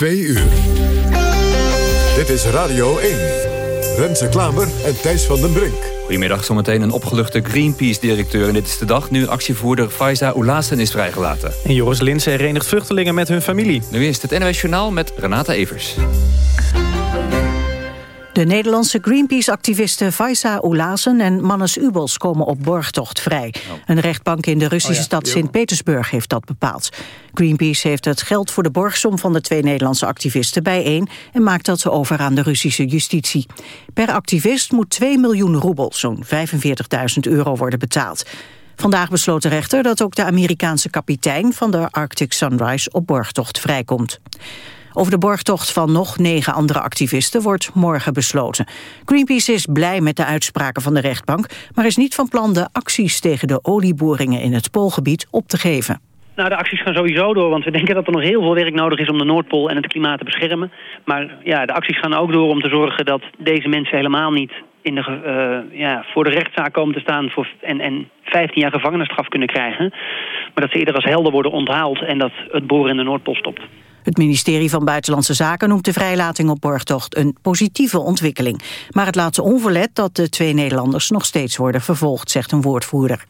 Twee uur. Dit is Radio 1. Renze Klamer en Thijs van den Brink. Goedemiddag, zometeen een opgeluchte Greenpeace-directeur. En dit is de dag nu actievoerder Faiza Oulassen is vrijgelaten. En Joris Linsen herenigt vluchtelingen met hun familie. Nu is het NOS Journaal met Renata Evers. De Nederlandse Greenpeace-activisten Faisa Oulazen en Mannes Ubels komen op borgtocht vrij. Een rechtbank in de Russische stad Sint-Petersburg heeft dat bepaald. Greenpeace heeft het geld voor de borgsom van de twee Nederlandse activisten bijeen... en maakt dat ze over aan de Russische justitie. Per activist moet 2 miljoen roebel, zo'n 45.000 euro, worden betaald. Vandaag besloot de rechter dat ook de Amerikaanse kapitein van de Arctic Sunrise op borgtocht vrijkomt. Over de borgtocht van nog negen andere activisten wordt morgen besloten. Greenpeace is blij met de uitspraken van de rechtbank... maar is niet van plan de acties tegen de olieboringen in het Poolgebied op te geven. Nou, de acties gaan sowieso door, want we denken dat er nog heel veel werk nodig is om de Noordpool en het klimaat te beschermen. Maar ja, de acties gaan ook door om te zorgen dat deze mensen helemaal niet in de, uh, ja, voor de rechtszaak komen te staan voor, en, en 15 jaar gevangenisstraf kunnen krijgen. Maar dat ze eerder als helder worden onthaald en dat het boren in de Noordpool stopt. Het ministerie van Buitenlandse Zaken noemt de vrijlating op borgtocht een positieve ontwikkeling. Maar het laat ze onverlet dat de twee Nederlanders nog steeds worden vervolgd, zegt een woordvoerder.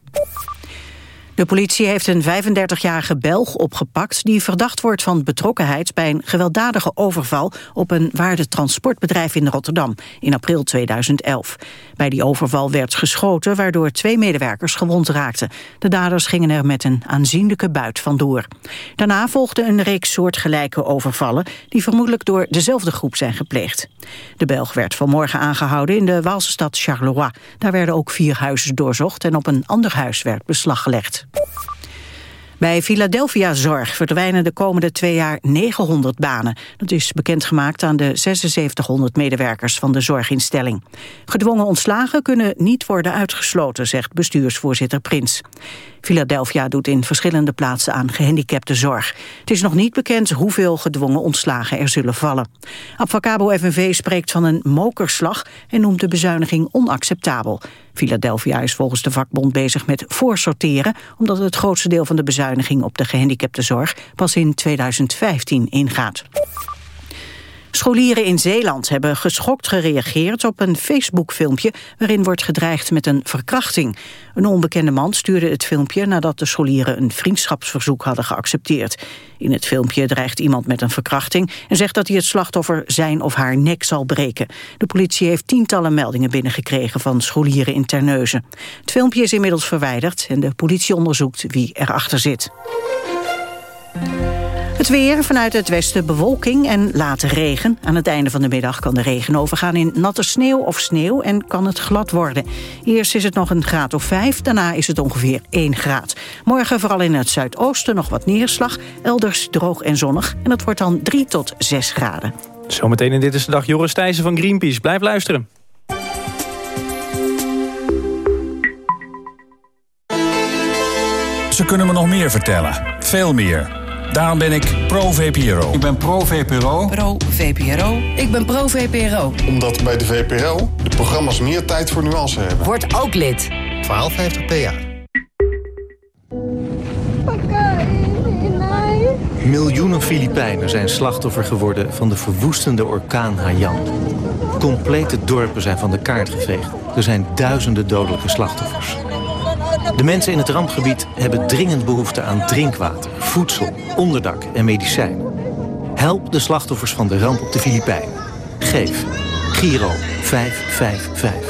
De politie heeft een 35-jarige Belg opgepakt... die verdacht wordt van betrokkenheid bij een gewelddadige overval... op een waardetransportbedrijf in Rotterdam in april 2011. Bij die overval werd geschoten, waardoor twee medewerkers gewond raakten. De daders gingen er met een aanzienlijke buit vandoor. Daarna volgde een reeks soortgelijke overvallen... die vermoedelijk door dezelfde groep zijn gepleegd. De Belg werd vanmorgen aangehouden in de Waalse stad Charleroi. Daar werden ook vier huizen doorzocht en op een ander huis werd beslag gelegd. Bij Philadelphia Zorg verdwijnen de komende twee jaar 900 banen. Dat is bekendgemaakt aan de 7600 medewerkers van de zorginstelling. Gedwongen ontslagen kunnen niet worden uitgesloten, zegt bestuursvoorzitter Prins. Philadelphia doet in verschillende plaatsen aan gehandicaptenzorg. Het is nog niet bekend hoeveel gedwongen ontslagen er zullen vallen. Advocabo FNV spreekt van een mokerslag en noemt de bezuiniging onacceptabel. Philadelphia is volgens de vakbond bezig met voorsorteren... omdat het grootste deel van de bezuiniging op de gehandicaptenzorg pas in 2015 ingaat. Scholieren in Zeeland hebben geschokt gereageerd op een Facebook-filmpje... waarin wordt gedreigd met een verkrachting. Een onbekende man stuurde het filmpje nadat de scholieren... een vriendschapsverzoek hadden geaccepteerd. In het filmpje dreigt iemand met een verkrachting... en zegt dat hij het slachtoffer zijn of haar nek zal breken. De politie heeft tientallen meldingen binnengekregen... van scholieren in Terneuzen. Het filmpje is inmiddels verwijderd... en de politie onderzoekt wie erachter zit. Het weer vanuit het westen bewolking en late regen. Aan het einde van de middag kan de regen overgaan in natte sneeuw of sneeuw en kan het glad worden. Eerst is het nog een graad of vijf, daarna is het ongeveer 1 graad. Morgen vooral in het zuidoosten nog wat neerslag, elders droog en zonnig. En het wordt dan 3 tot 6 graden. Zometeen in Dit is de Dag Joris Thijssen van Greenpeace. Blijf luisteren. Ze kunnen me nog meer vertellen. Veel meer. Daarom ben ik pro-VPRO. Ik ben pro-VPRO. Pro-VPRO. Ik ben pro-VPRO. Omdat bij de VPRO de programma's meer tijd voor nuance hebben. Word ook lid. 1250 PA. Miljoenen Filipijnen zijn slachtoffer geworden van de verwoestende orkaan Haiyan. Complete dorpen zijn van de kaart geveegd. Er zijn duizenden dodelijke slachtoffers. De mensen in het rampgebied hebben dringend behoefte aan drinkwater, voedsel, onderdak en medicijn. Help de slachtoffers van de ramp op de Filipijnen. Geef Giro 555.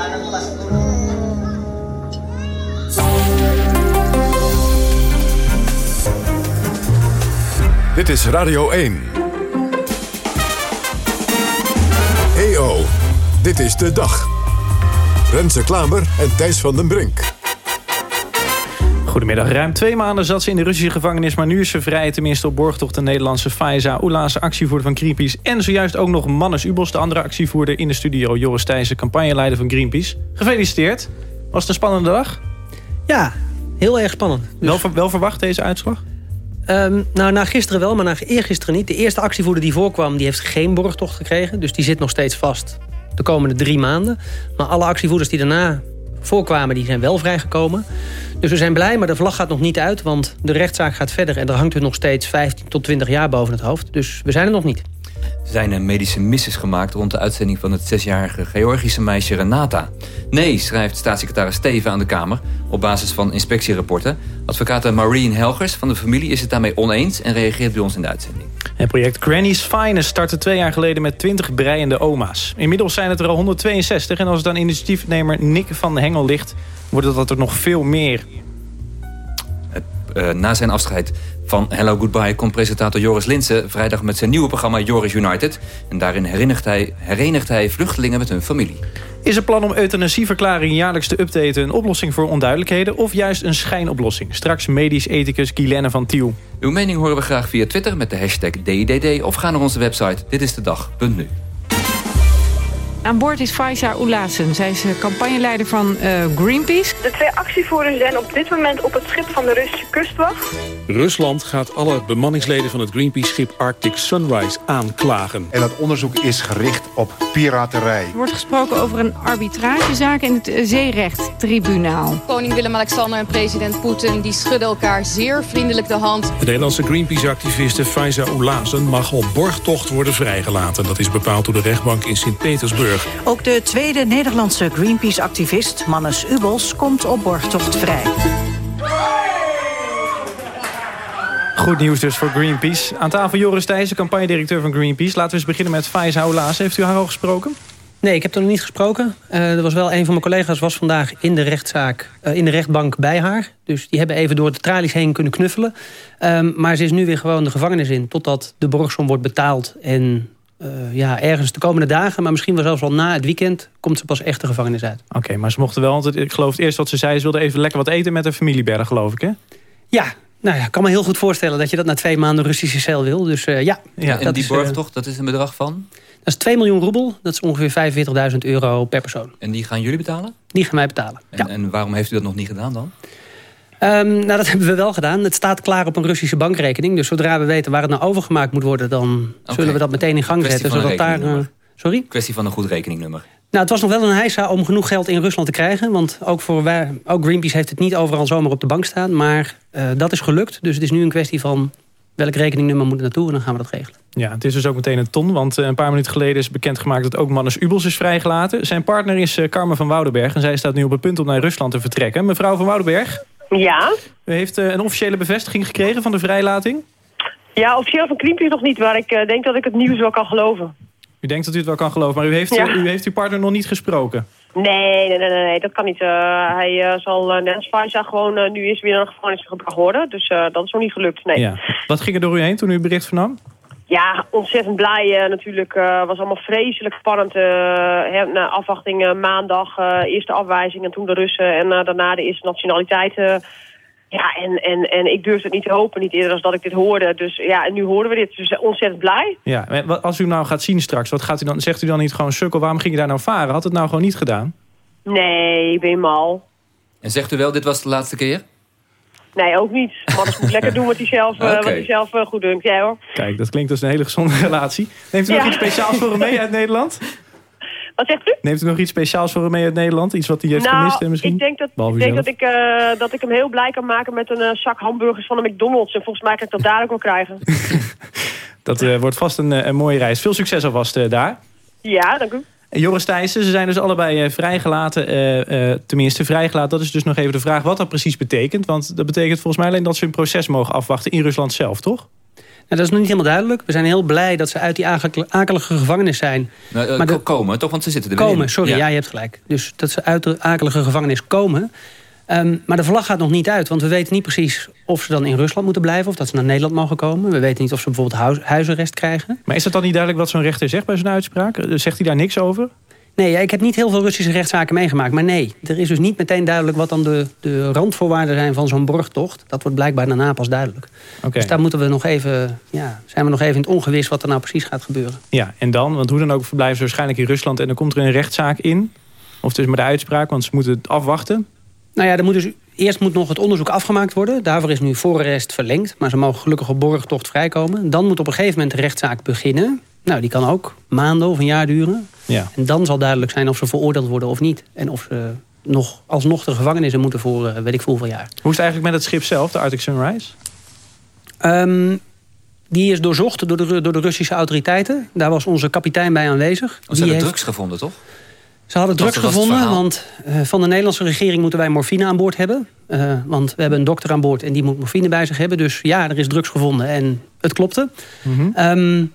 Dit is Radio 1. EO, dit is de dag. Renze Klamer en Thijs van den Brink. Goedemiddag. Ruim twee maanden zat ze in de Russische gevangenis... maar nu is ze vrij, tenminste op borgtocht de Nederlandse Faiza Oelaze, actievoerder van Greenpeace. En zojuist ook nog Mannes Ubos, de andere actievoerder in de studio. Joris Thijssen, campagneleider van Greenpeace. Gefeliciteerd. Was het een spannende dag? Ja, heel erg spannend. Dus... Wel, wel verwacht deze uitslag? Um, nou, na gisteren wel, maar na eergisteren niet. De eerste actievoerder die voorkwam, die heeft geen borgtocht gekregen. Dus die zit nog steeds vast de komende drie maanden. Maar alle actievoerders die daarna voorkwamen, die zijn wel vrijgekomen. Dus we zijn blij, maar de vlag gaat nog niet uit... want de rechtszaak gaat verder en er hangt er nog steeds 15 tot 20 jaar boven het hoofd. Dus we zijn er nog niet. Er zijn medische misses gemaakt rond de uitzending van het zesjarige Georgische meisje Renata. Nee, schrijft staatssecretaris Steven aan de Kamer op basis van inspectierapporten. Advocaat Maureen Helgers van de familie is het daarmee oneens en reageert bij ons in de uitzending. Het project Granny's Finest startte twee jaar geleden met 20 breiende oma's. Inmiddels zijn het er al 162 en als het initiatiefnemer Nick van Hengel ligt... wordt het er nog veel meer. Uh, na zijn afscheid van Hello Goodbye komt presentator Joris Linsen... vrijdag met zijn nieuwe programma Joris United. En daarin herenigt hij, herenigt hij vluchtelingen met hun familie. Is het plan om euthanasieverklaring jaarlijks te updaten... een oplossing voor onduidelijkheden of juist een schijnoplossing? Straks medisch ethicus Guilaine van Tiel. Uw mening horen we graag via Twitter met de hashtag DDD... of ga naar onze website ditistedag.nu. Aan boord is Faiza Oelassen. Zij is eh, campagneleider van uh, Greenpeace. De twee actievoerders zijn op dit moment op het schip van de Russische kustwacht. Rusland gaat alle bemanningsleden van het Greenpeace-schip Arctic Sunrise aanklagen. En dat onderzoek is gericht op piraterij. Er wordt gesproken over een arbitragezaak in het uh, zeerechttribunaal. Koning Willem-Alexander en president Poetin die schudden elkaar zeer vriendelijk de hand. De Nederlandse Greenpeace-activiste Faiza Oelazen mag op borgtocht worden vrijgelaten. Dat is bepaald door de rechtbank in Sint-Petersburg. Ook de tweede Nederlandse Greenpeace-activist, Mannes Ubels, komt op borgtocht vrij. Goed nieuws dus voor Greenpeace. Aan tafel Joris Thijssen, campagnedirecteur van Greenpeace. Laten we eens beginnen met Faiza Oulaas. Heeft u haar al gesproken? Nee, ik heb er nog niet gesproken. Uh, er was wel een van mijn collega's was vandaag in de rechtszaak, uh, in de rechtbank bij haar. Dus die hebben even door de tralies heen kunnen knuffelen. Um, maar ze is nu weer gewoon de gevangenis in, totdat de borgsom wordt betaald en uh, ja, ergens de komende dagen, maar misschien wel zelfs al na het weekend, komt ze pas echt de gevangenis uit. Oké, maar ze mochten wel, want ik geloof het eerst wat ze zei, ze wilde even lekker wat eten met de familieberg, geloof ik, hè? Ja, nou ja, ik kan me heel goed voorstellen dat je dat na twee maanden Russische cel wil. Dus uh, ja. ja. En die borgtocht, dat is een bedrag van? Dat is 2 miljoen roebel. Dat is ongeveer 45.000 euro per persoon. En die gaan jullie betalen? Die gaan wij betalen, en, ja. en waarom heeft u dat nog niet gedaan dan? Um, nou, dat hebben we wel gedaan. Het staat klaar op een Russische bankrekening. Dus zodra we weten waar het nou overgemaakt moet worden... dan okay. zullen we dat meteen in gang zetten. Zodat daar, uh, sorry? Kwestie van een goed rekeningnummer. Nou, het was nog wel een heisa om genoeg geld in Rusland te krijgen. Want ook, voor wij, ook Greenpeace heeft het niet overal zomaar op de bank staan. Maar uh, dat is gelukt. Dus het is nu een kwestie van welk rekeningnummer moet er naartoe. En dan gaan we dat regelen. Ja, het is dus ook meteen een ton. Want een paar minuten geleden is bekendgemaakt dat ook Mannes Ubels is vrijgelaten. Zijn partner is Carmen van Woudenberg. En zij staat nu op het punt om naar Rusland te vertrekken. Mevrouw van Woudenberg... Ja. U heeft uh, een officiële bevestiging gekregen van de vrijlating? Ja, officieel van Greenpeace nog niet, maar ik uh, denk dat ik het nieuws wel kan geloven. U denkt dat u het wel kan geloven, maar u heeft, ja. uh, u heeft uw partner nog niet gesproken? Nee, nee, nee, nee dat kan niet. hij zal net als Faiza gewoon nu is weer naar de gevangenis gebracht worden. Dus dat is nog niet gelukt, nee. Ja. Wat ging er door u heen toen u het bericht vernam? Ja, ontzettend blij uh, natuurlijk. Het uh, was allemaal vreselijk spannend. Uh, na afwachting maandag, eerste afwijzing en toen de Russen. En daarna de eerste nationaliteit. ja, en, en, en ik durfde het niet te hopen, niet eerder dan dat ik dit hoorde. Dus ja, en nu horen we dit. Dus ontzettend blij. Ja, als u nou gaat zien straks, wat gaat u dan, zegt u dan niet gewoon... sukkel, waarom ging je daar nou varen? Had het nou gewoon niet gedaan? Nee, ik ben mal. En zegt u wel, dit was de laatste keer? Nee, ook niet. Mannen moet lekker doen wat hij zelf, okay. wat hij zelf uh, goed dunkt. Ja, hoor. Kijk, dat klinkt als een hele gezonde relatie. Neemt u ja. nog iets speciaals voor hem mee uit Nederland? Wat zegt u? Neemt u nog iets speciaals voor hem mee uit Nederland? Iets wat hij heeft nou, gemist misschien? ik denk, dat, ik, denk dat, ik, uh, dat ik hem heel blij kan maken met een zak hamburgers van de McDonald's. En volgens mij kan ik dat daar ook wel krijgen. dat wordt vast een, een mooie reis. Veel succes alvast daar. Ja, dank u. Joris Thijssen, ze zijn dus allebei uh, vrijgelaten. Uh, uh, tenminste, vrijgelaten. Dat is dus nog even de vraag wat dat precies betekent. Want dat betekent volgens mij alleen dat ze hun proces mogen afwachten in Rusland zelf, toch? Nou, dat is nog niet helemaal duidelijk. We zijn heel blij dat ze uit die akelige gevangenis zijn. Nou, maar de, komen, toch? Want ze zitten er Komen, sorry, ja. ja. je hebt gelijk. Dus dat ze uit de akelige gevangenis komen. Um, maar de vlag gaat nog niet uit, want we weten niet precies of ze dan in Rusland moeten blijven... of dat ze naar Nederland mogen komen. We weten niet of ze bijvoorbeeld huis, huisarrest krijgen. Maar is het dan niet duidelijk wat zo'n rechter zegt bij zijn uitspraak? Zegt hij daar niks over? Nee, ik heb niet heel veel Russische rechtszaken meegemaakt. Maar nee, er is dus niet meteen duidelijk... wat dan de, de randvoorwaarden zijn van zo'n borgtocht. Dat wordt blijkbaar daarna pas duidelijk. Oké. Dus daar moeten we nog even, ja, zijn we nog even in het ongewis... wat er nou precies gaat gebeuren. Ja, en dan? Want hoe dan ook verblijven ze waarschijnlijk in Rusland... en dan komt er een rechtszaak in. Of dus met de uitspraak, want ze moeten het afwachten. Nou ja, er moet dus, eerst moet nog het onderzoek afgemaakt worden. Daarvoor is nu voorarrest verlengd. Maar ze mogen gelukkig op borgtocht vrijkomen. Dan moet op een gegeven moment de rechtszaak beginnen. Nou, die kan ook maanden of een jaar duren. Ja. En dan zal duidelijk zijn of ze veroordeeld worden of niet. En of ze nog, alsnog de gevangenis in moeten voor eh, weet ik veel hoeveel jaar. Hoe is het eigenlijk met het schip zelf, de Arctic Sunrise? Ehm, die is doorzocht door de, door de Russische autoriteiten. Daar was onze kapitein bij aanwezig. Ze Die hebben heeft- drugs gevonden, toch? Ze hadden drugs gevonden, want eh, van de Nederlandse regering moeten wij morfine aan boord hebben. Eh, want we hebben een dokter aan boord en die moet morfine bij zich hebben. Dus ja, er is drugs gevonden en het klopte. Ehm,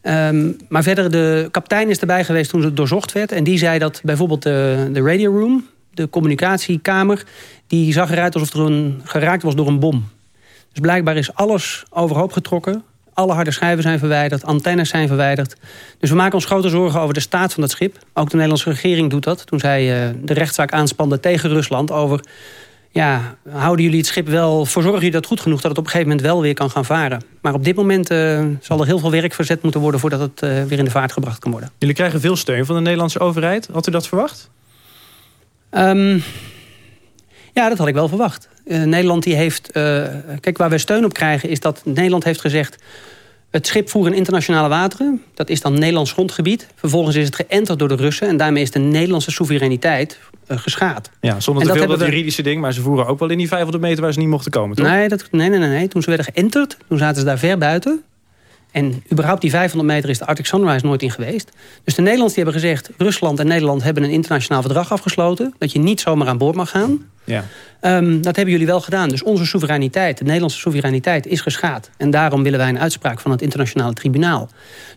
ehm, maar verder, de kapitein is erbij geweest toen het doorzocht werd. En die zei dat bijvoorbeeld de, de radio room, de communicatiekamer... die zag eruit alsof er een, geraakt was door een bom. Dus blijkbaar is alles overhoop getrokken. Alle harde schijven zijn verwijderd, antennes zijn verwijderd. Dus we maken ons grote zorgen over de staat van dat schip. Ook de Nederlandse regering doet dat. Toen zij eh, de rechtszaak aanspande tegen Rusland over... ja, houden jullie het schip wel, verzorgen jullie dat goed genoeg... dat het op een gegeven moment wel weer kan gaan varen. Maar op dit moment eh, zal er heel veel werk verzet moeten worden... voordat het eh, weer in de vaart gebracht kan worden. Jullie krijgen veel steun van de Nederlandse overheid. Had u dat verwacht? Ehm, ja, dat had ik wel verwacht. Eh, Nederland die heeft... eh, kijk, waar wij steun op krijgen is dat Nederland heeft gezegd... het schip voer in internationale wateren. Dat is dan Nederlands grondgebied. Vervolgens is het geënterd door de Russen... en daarmee is de Nederlandse soevereiniteit eh, geschaad. Ja, zonder En te dat veel dat we- juridische ding. Maar ze voeren ook wel in die 500 meter waar ze niet mochten komen, toch? Nee, dat, nee, nee, nee, nee. Toen ze werden geënterd, toen zaten ze daar ver buiten. En überhaupt die 500 meter is de Arctic Sunrise nooit in geweest. Dus de Nederlanders die hebben gezegd... Rusland en Nederland hebben een internationaal verdrag afgesloten... dat je niet zomaar aan boord mag gaan. Ja. Ehm, dat hebben jullie wel gedaan. Dus onze soevereiniteit, de Nederlandse soevereiniteit, is geschaad. En daarom willen wij een uitspraak van het internationale tribunaal.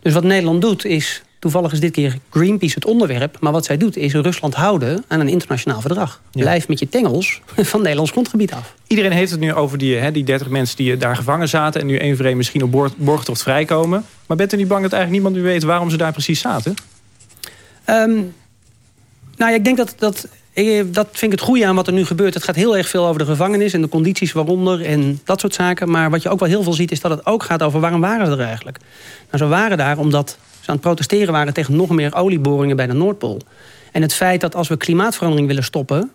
Dus wat Nederland doet is... Toevallig is dit keer Greenpeace het onderwerp. Maar wat zij doet is Rusland houden aan een internationaal verdrag. Ja. Blijf met je tengels van Nederlands grondgebied af. Iedereen heeft het nu over die, hè, die 30 mensen die daar gevangen zaten... en nu één voor één misschien op borgtocht vrijkomen. Maar bent u niet bang dat eigenlijk niemand meer weet waarom ze daar precies zaten? Ehm, nou ja, ik denk dat, dat, eh, dat vind ik het goede aan wat er nu gebeurt. Het gaat heel erg veel over de gevangenis en de condities waaronder en dat soort zaken. Maar wat je ook wel heel veel ziet is dat het ook gaat over waarom waren ze er eigenlijk. Nou, ze waren daar omdat aan het protesteren waren tegen nog meer olieboringen bij de Noordpool. En het feit dat als we klimaatverandering willen stoppen...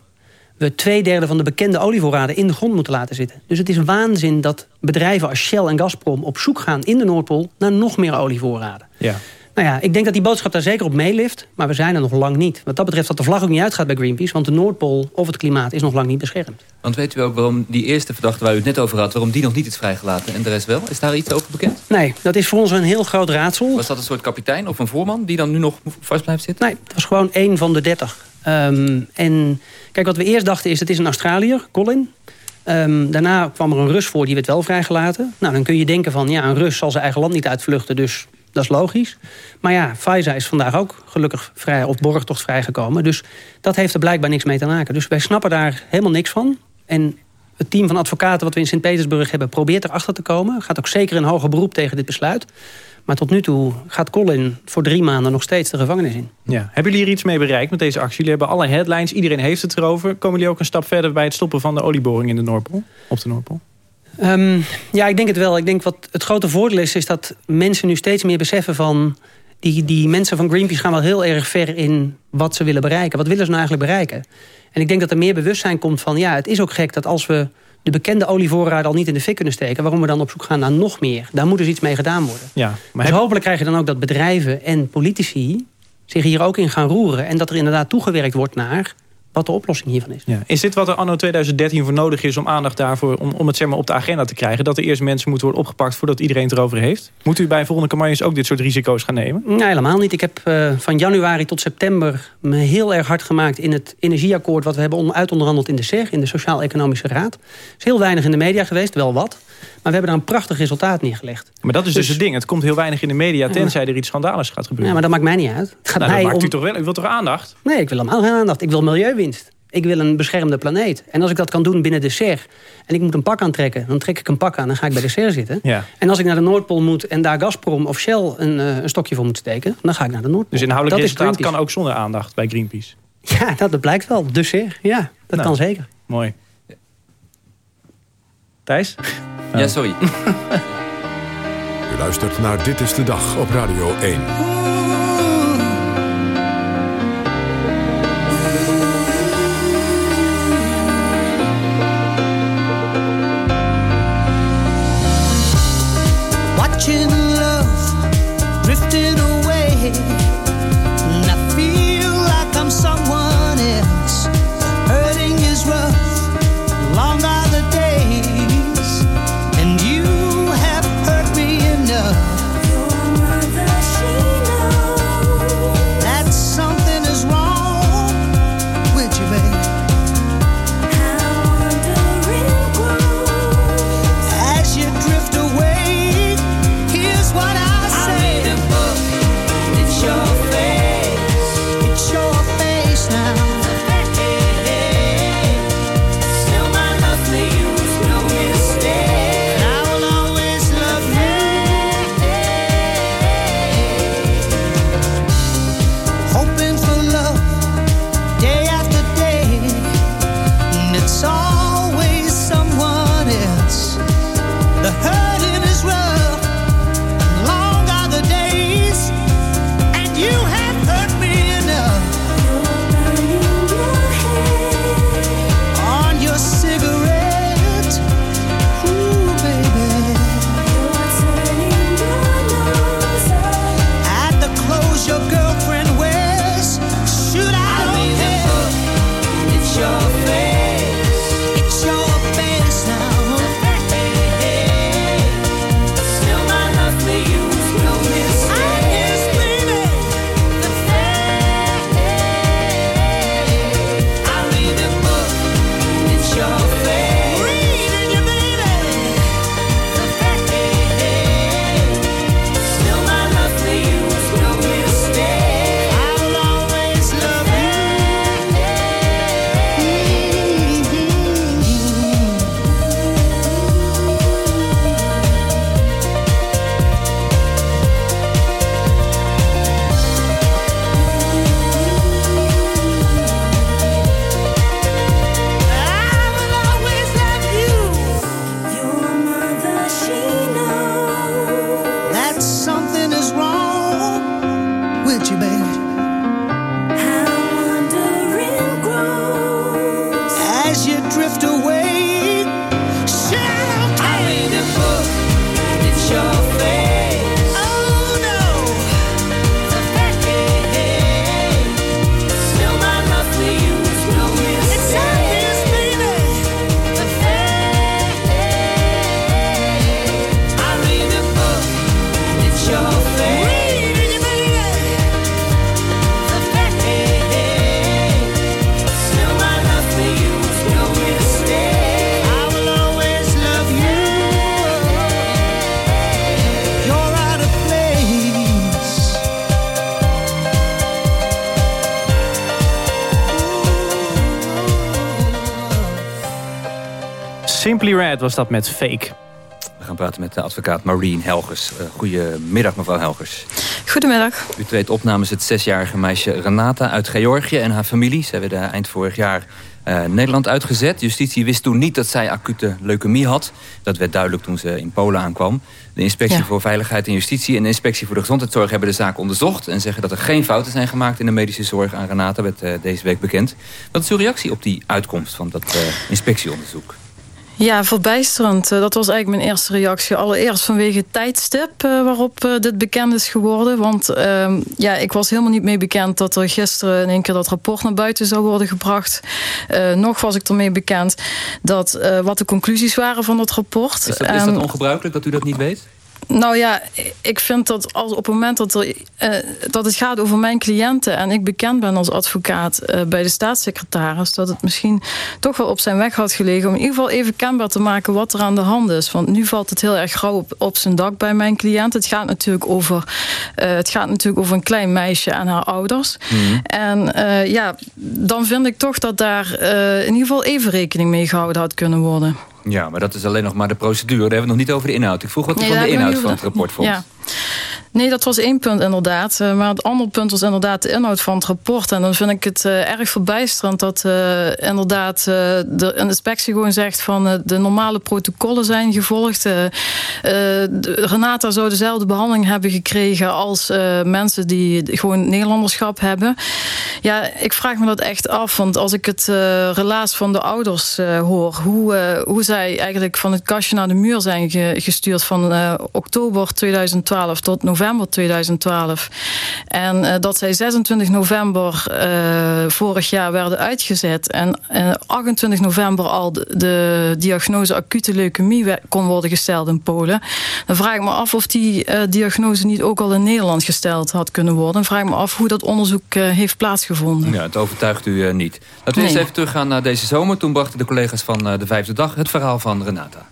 we twee derde van de bekende olievoorraden in de grond moeten laten zitten. Dus het is waanzin dat bedrijven als Shell en Gazprom op zoek gaan in de Noordpool... naar nog meer olievoorraden. Ja. Nou ja, ik denk dat die boodschap daar zeker op meelift. Maar we zijn er nog lang niet. Wat dat betreft dat de vlag ook niet uitgaat bij Greenpeace. Want de Noordpool of het klimaat is nog lang niet beschermd. Want weet u ook waarom die eerste verdachte waar u het net over had... waarom die nog niet is vrijgelaten en de rest wel? Is daar iets over bekend? Nee, dat is voor ons een heel groot raadsel. Was dat een soort kapitein of een voorman... die dan nu nog vast blijft zitten? Nee, het was gewoon één van de dertig. Ehm, en kijk, wat we eerst dachten is, het is een Australiër, Colin. Ehm, daarna kwam er een Rus voor, die werd wel vrijgelaten. Nou, dan kun je denken van, ja, een Rus zal zijn eigen land niet uitvluchten... dus dat is logisch. Maar ja, Faiza is vandaag ook gelukkig vrij, of borgtocht vrijgekomen. Dus dat heeft er blijkbaar niks mee te maken. Dus wij snappen daar helemaal niks van. En het team van advocaten wat we in Sint-Petersburg hebben... probeert erachter te komen. Gaat ook zeker in hoger beroep tegen dit besluit. Maar tot nu toe gaat Colin voor drie maanden nog steeds de gevangenis in. Ja. Hebben jullie hier iets mee bereikt met deze actie? Jullie hebben alle headlines, iedereen heeft het erover. Komen jullie ook een stap verder bij het stoppen van de olieboring in de Noordpool? Op de Noordpool? Ehm, ja, ik denk het wel. Ik denk wat het grote voordeel is, is dat mensen nu steeds meer beseffen van... Die, die mensen van Greenpeace gaan wel heel erg ver in wat ze willen bereiken. Wat willen ze nou eigenlijk bereiken? En ik denk dat er meer bewustzijn komt van... ja, het is ook gek dat als we de bekende olievoorraden al niet in de fik kunnen steken... waarom we dan op zoek gaan naar nog meer. Daar moet dus iets mee gedaan worden. Ja, maar dus hopelijk krijg je dan ook dat bedrijven en politici... zich hier ook in gaan roeren. En dat er inderdaad toegewerkt wordt naar wat de oplossing hiervan is. Ja. Is dit wat er anno 2013 voor nodig is om aandacht daarvoor... om, om het zeg maar, op de agenda te krijgen? Dat er eerst mensen moeten worden opgepakt voordat iedereen het erover heeft? Moet u bij volgende campagnes ook dit soort risico's gaan nemen? Nee, helemaal niet. Ik heb eh, van januari tot september me heel erg hard gemaakt... in het energieakkoord wat we hebben on- uitonderhandeld in de SER... in de Sociaal-Economische Raad. Er is heel weinig in de media geweest, wel wat. Maar we hebben daar een prachtig resultaat neergelegd. Maar dat is dus, Dus- het ding. Het komt heel weinig in de media... tenzij er iets schandaligs gaat gebeuren. Ja, maar dat maakt mij niet uit. Het gaat Nou, dat mij maakt om... u toch wel? U wilt toch aandacht? Nee, ik wil helemaal geen aandacht. Ik wil milieuwinst. Ik wil een beschermde planeet. En als ik dat kan doen binnen de SER... en ik moet een pak aantrekken, dan trek ik een pak aan... en ga ik bij de SER zitten. Ja. En als ik naar de Noordpool moet en daar Gazprom of Shell... een, uh, een stokje voor moet steken, dan ga ik naar de Noordpool. Dus inhoudelijk dat resultaat kan ook zonder aandacht bij Greenpeace? Ja, dat, blijkt wel. De SER, ja, dat nou, kan zeker. Mooi. Thijs? Ja, sorry. U luistert naar Dit is de Dag op Radio 1. Watching Red was dat met Fake. We gaan praten met de advocaat Maureen Helgers. Uh, goedemiddag, mevrouw Helgers. Goedemiddag. U treedt op namens het zesjarige meisje Renata uit Georgië en haar familie. Zij werden eind vorig jaar uh, Nederland uitgezet. Justitie wist toen niet dat zij acute leukemie had. Dat werd duidelijk toen ze in Polen aankwam. De Inspectie ja. voor Veiligheid en Justitie en de Inspectie voor de Gezondheidszorg hebben de zaak onderzocht... en zeggen dat er geen fouten zijn gemaakt in de medische zorg aan Renata, werd uh, deze week bekend. Wat is uw reactie op die uitkomst van dat uh, inspectieonderzoek? Ja, verbijsterend. Dat was eigenlijk mijn eerste reactie. Allereerst vanwege het tijdstip waarop dit bekend is geworden. Want uh, ja, ik was helemaal niet mee bekend dat er gisteren in één keer dat rapport naar buiten zou worden gebracht. Uh, nog was ik ermee bekend dat uh, wat de conclusies waren van dat rapport. Is dat, is dat ongebruikelijk dat u dat niet weet? Nou ja, ik vind dat als op het moment dat, er, uh, dat het gaat over mijn cliënten en ik bekend ben als advocaat uh, bij de staatssecretaris, dat het misschien toch wel op zijn weg had gelegen om in ieder geval even kenbaar te maken wat er aan de hand is. Want nu valt het heel erg grauw op, op zijn dak bij mijn cliënt. Het gaat natuurlijk over, uh, het gaat natuurlijk over een klein meisje en haar ouders. Mm. En ja, dan vind ik toch dat daar in ieder geval even rekening mee gehouden had kunnen worden. Ja, maar dat is alleen nog maar de procedure. Daar hebben we nog niet over de inhoud. Ik vroeg wat u van de inhoud van het rapport vond. Ja. Nee, dat was één punt inderdaad. Eh, maar het andere punt was inderdaad de inhoud van het rapport. En dan vind ik het uh, erg verbijsterend dat uh, inderdaad de inspectie gewoon zegt van de normale protocollen zijn gevolgd. Renata zou dezelfde behandeling hebben gekregen als mensen die gewoon Nederlanderschap hebben. Ja, ik vraag me dat echt af. Want als ik het relaas van de ouders hoor, hoe, hoe zij eigenlijk van het kastje naar de muur zijn gestuurd van oktober 2012 tot november november 2012. En uh, dat zij 26 november uh, vorig jaar werden uitgezet. En uh, eh, 28 november al de, de, diagnose acute leukemie kon worden gesteld in Polen. Dan vraag ik me af of die diagnose niet ook al in Nederland gesteld had kunnen worden. En vraag ik me af hoe dat onderzoek heeft plaatsgevonden. Ja, het overtuigt u niet. Laten we nee. eens even teruggaan naar deze zomer. Toen brachten de collega's van de Vijfde Dag het verhaal van Renata.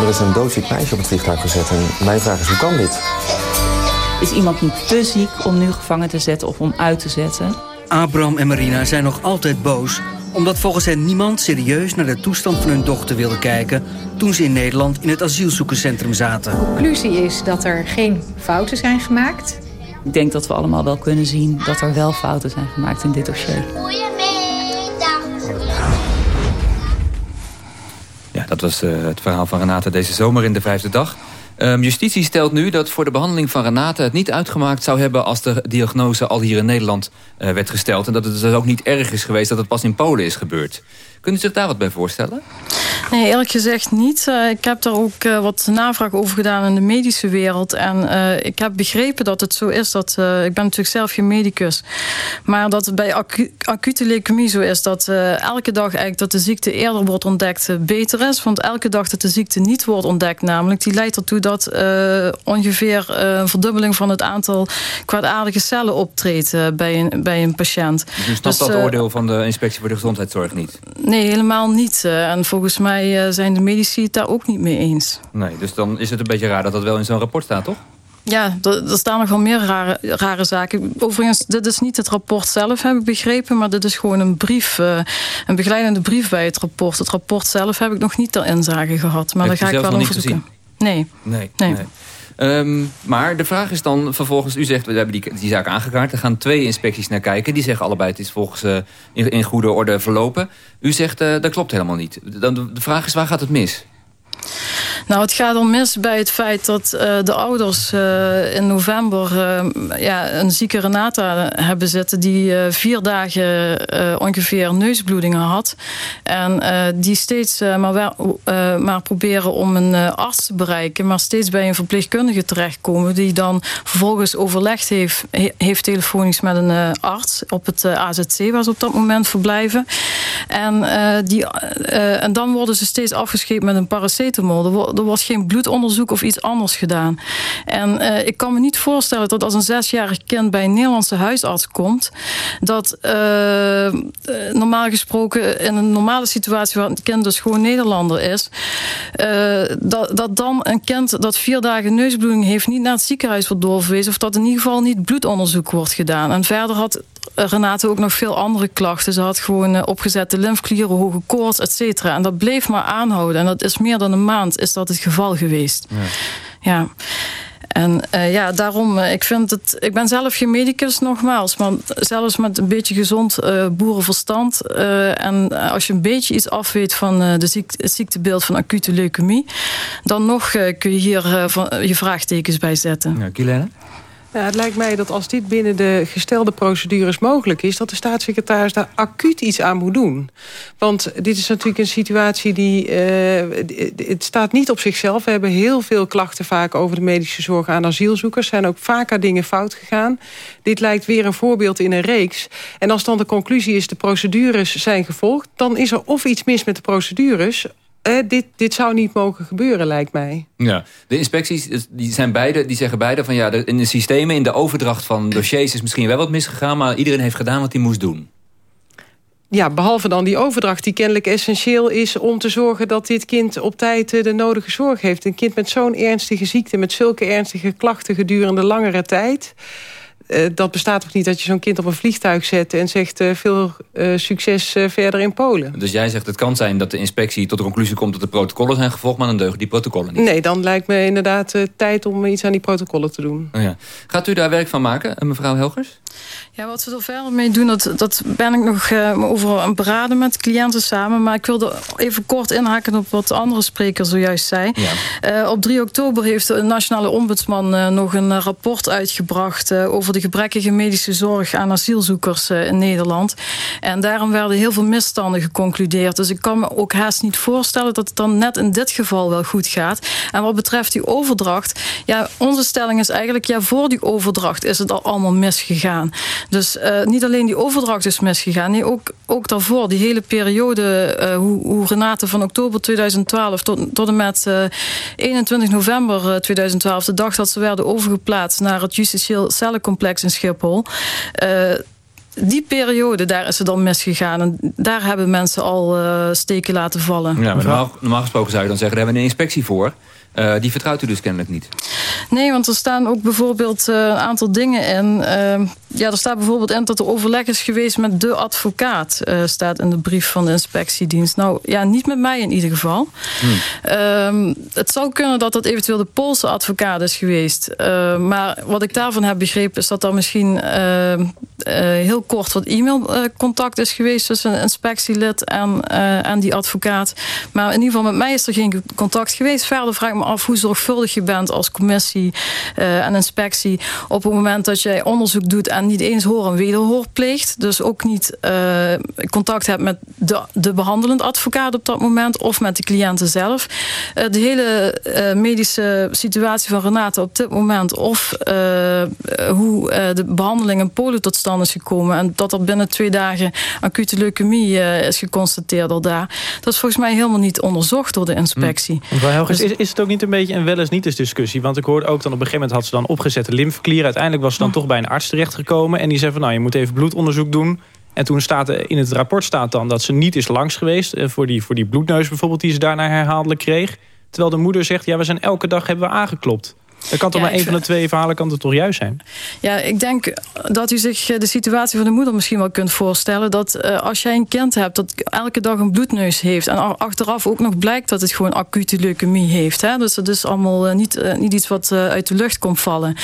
Er is een doodziek meisje op het vliegtuig gezet. En mijn vraag is, hoe kan dit? Is iemand niet te ziek om nu gevangen te zetten of om uit te zetten? Abraham en Marina zijn nog altijd boos omdat volgens hen niemand serieus naar de toestand van hun dochter wilde kijken... toen ze in Nederland in het asielzoekerscentrum zaten. De conclusie is dat er geen fouten zijn gemaakt. Ik denk dat we allemaal wel kunnen zien dat er wel fouten zijn gemaakt in dit dossier. Dat was uh, het verhaal van Renate deze zomer in de vijfde dag. Um, justitie stelt nu dat voor de behandeling van Renate het niet uitgemaakt zou hebben... als de diagnose al hier in Nederland uh, werd gesteld. En dat het dus ook niet erg is geweest dat het pas in Polen is gebeurd. Kunt u zich daar wat bij voorstellen? Nee, eerlijk gezegd niet. Uh, ik heb daar ook uh, wat navraag over gedaan in de medische wereld. En uh, ik heb begrepen dat het zo is dat... ik ben natuurlijk zelf geen medicus. Maar dat het bij acu acute leukemie zo is... dat elke dag eigenlijk dat de ziekte eerder wordt ontdekt beter is. Want elke dag dat de ziekte niet wordt ontdekt namelijk... die leidt ertoe dat ongeveer een verdubbeling van het aantal kwaadaardige cellen optreedt bij, een, bij een patiënt. Dus u snapt dus, dat oordeel van de Inspectie voor de Gezondheidszorg niet? Nee, helemaal niet. En volgens mij zijn de medici het daar ook niet mee eens. Nee, dus dan is het een beetje raar dat dat wel in zo'n rapport staat, toch? Ja, er, er staan nogal meer rare, rare zaken. Overigens, dit is niet het rapport zelf, heb ik begrepen... maar dit is gewoon een brief, uh, een begeleidende brief bij het rapport. Het rapport zelf heb ik nog niet ter inzage gehad. Maar daar ga ik wel over zoeken. Nee. Nee, nee. nee. Um, maar de vraag is dan vervolgens, u zegt, we hebben die, die zaak aangekaart. Er gaan twee inspecties naar kijken. Die zeggen allebei, het is volgens uh, in, goede orde verlopen. U zegt, uh, dat klopt helemaal niet. Dan, de vraag is, waar gaat het mis? Nou, het gaat al mis bij het feit dat uh, de ouders uh, in november uh, ja, een zieke Renata hebben zitten... die vier dagen ongeveer neusbloedingen had. En die steeds maar, maar proberen om een arts te bereiken... maar steeds bij een verpleegkundige terechtkomen... die dan vervolgens overlegd heeft, heeft telefonisch met een arts... op het AZC waar ze op dat moment verblijven. En, die, en dan worden ze steeds afgescheept met een paracetamol er wordt geen bloedonderzoek of iets anders gedaan. En uh, ik kan me niet voorstellen dat als een zesjarig kind bij een Nederlandse huisarts komt, dat uh, normaal gesproken in een normale situatie waar het kind dus gewoon Nederlander is, dat, dat dan een kind dat vier dagen neusbloeding heeft niet naar het ziekenhuis wordt doorverwezen of dat in ieder geval niet bloedonderzoek wordt gedaan. En verder had Renate ook nog veel andere klachten. Ze had gewoon opgezette lymfklieren, hoge koorts, et cetera. En dat bleef maar aanhouden. En dat is meer dan een maand is dat het geval geweest. Ja. ja. En uh, ja, daarom, uh, ik vind het. Ik ben zelf geen medicus, nogmaals. Maar zelfs met een beetje gezond uh, boerenverstand. en als je een beetje iets afweet van de het ziektebeeld van acute leukemie. dan nog kun je hier je vraagtekens bij zetten. Ja, Kilene? Nou, het lijkt mij dat als dit binnen de gestelde procedures mogelijk is... dat de staatssecretaris daar acuut iets aan moet doen. Want dit is natuurlijk een situatie die... Uh, het staat niet op zichzelf. We hebben heel veel klachten vaak over de medische zorg aan asielzoekers. Er zijn ook vaker dingen fout gegaan. Dit lijkt weer een voorbeeld in een reeks. En als dan de conclusie is de procedures zijn gevolgd... dan is er of iets mis met de procedures eh, dit, dit zou niet mogen gebeuren, lijkt mij. Ja, de inspecties die zijn beide, die zeggen beide van ja, in de systemen, in de overdracht van dossiers is misschien wel wat misgegaan, maar iedereen heeft gedaan wat hij moest doen. Ja, behalve dan die overdracht die kennelijk essentieel is... om te zorgen dat dit kind op tijd eh, de nodige zorg heeft. Een kind met zo'n ernstige ziekte, met zulke ernstige klachten gedurende langere tijd... Uh, dat bestaat toch niet dat je zo'n kind op een vliegtuig zet... en zegt uh, veel uh, succes verder in Polen. Dus jij zegt het kan zijn dat de inspectie tot de conclusie komt... dat de protocollen zijn gevolgd, maar dan deugen die protocollen niet. Nee, dan lijkt me inderdaad tijd om iets aan die protocollen te doen. Oh ja. Gaat u daar werk van maken, mevrouw Helgers? Ja, wat we er verder mee doen, dat, dat ben ik nog uh, over aan beraden met cliënten samen. Maar ik wilde even kort inhaken op wat de andere spreker zojuist zei. Ja. Uh, op 3 oktober heeft de Nationale Ombudsman uh, nog een rapport uitgebracht... over de gebrekkige medische zorg aan asielzoekers in Nederland. En daarom werden heel veel misstanden geconcludeerd. Dus ik kan me ook haast niet voorstellen dat het dan net in dit geval wel goed gaat. En wat betreft die overdracht, ja, onze stelling is eigenlijk... ja, voor die overdracht is het al allemaal misgegaan. Dus uh, niet alleen die overdracht is misgegaan. Nee, ook, ook daarvoor, die hele periode... Uh, hoe, hoe, Renate van oktober 2012 tot, tot en met uh, 21 november 2012... de dag dat ze werden overgeplaatst naar het justitieel cellencomplex in Schiphol die periode, daar is het dan misgegaan. En daar hebben mensen al uh, steken laten vallen. Ja, maar normaal, normaal, gesproken zou je dan zeggen... daar hebben we een inspectie voor. Uh, die vertrouwt u dus kennelijk niet. Nee, want er staan ook bijvoorbeeld uh, een aantal dingen in. Uh, ja, er staat bijvoorbeeld in dat er overleg is geweest met de advocaat. staat in de brief van de inspectiedienst. Nou, ja, niet met mij in ieder geval. Hmm. het zou kunnen dat dat eventueel de Poolse advocaat is geweest. maar wat ik daarvan heb begrepen is dat er misschien heel kort wat e-mailcontact is geweest... tussen een inspectielid en, en die advocaat. Maar in ieder geval met mij is er geen contact geweest. Verder vraag ik me af hoe zorgvuldig je bent als commissie uh, en inspectie... op het moment dat jij onderzoek doet en niet eens hoor en wederhoor pleegt. Dus ook niet contact hebt met de, de behandelend advocaat op dat moment... of met de cliënten zelf. De hele medische situatie van Renate op dit moment... of hoe de behandeling in Polen tot stand is gekomen... en dat er binnen twee dagen acute leukemie is geconstateerd al daar... dat is volgens mij helemaal niet onderzocht door de inspectie. Hm. Dus, is, is het ook niet een beetje een wel eens niet eens discussie? Want ik hoorde ook dan op een gegeven moment had ze dan opgezette lymfeklier. Uiteindelijk was ze dan toch bij een arts terechtgekomen. En die zei van nou je moet even bloedonderzoek doen. En toen staat in het rapport staat dan dat ze niet is langs geweest. Eh, voor die, voor die bloedneus bijvoorbeeld die ze daarna herhaaldelijk kreeg. Terwijl de moeder zegt ja we zijn elke dag hebben we aangeklopt. Er kan toch maar één van de twee verhalen kan het toch juist zijn? Ja, ik denk dat u zich de situatie van de moeder misschien wel kunt voorstellen. Dat uh, als jij een kind hebt dat elke dag een bloedneus heeft. En achteraf ook nog blijkt dat het gewoon acute leukemie heeft. Hè? Dus dat is allemaal uh, niet, uh, niet iets wat uit de lucht komt vallen.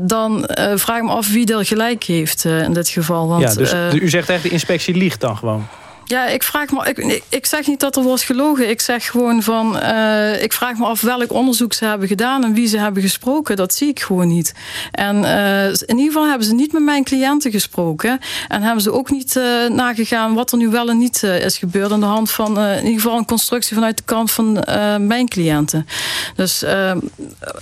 dan vraag ik me af wie er gelijk heeft in dit geval. Want, ja, dus u zegt echt de inspectie liegt dan gewoon? Ja, ik vraag me. Ik, ik zeg niet dat er wordt gelogen. Ik zeg gewoon van. Uh, ik vraag me af welk onderzoek ze hebben gedaan en wie ze hebben gesproken. Dat zie ik gewoon niet. En uh, in ieder geval hebben ze niet met mijn cliënten gesproken. En hebben ze ook niet uh, nagegaan wat er nu wel en niet is gebeurd. aan de hand van in ieder geval een constructie vanuit de kant van mijn cliënten. Dus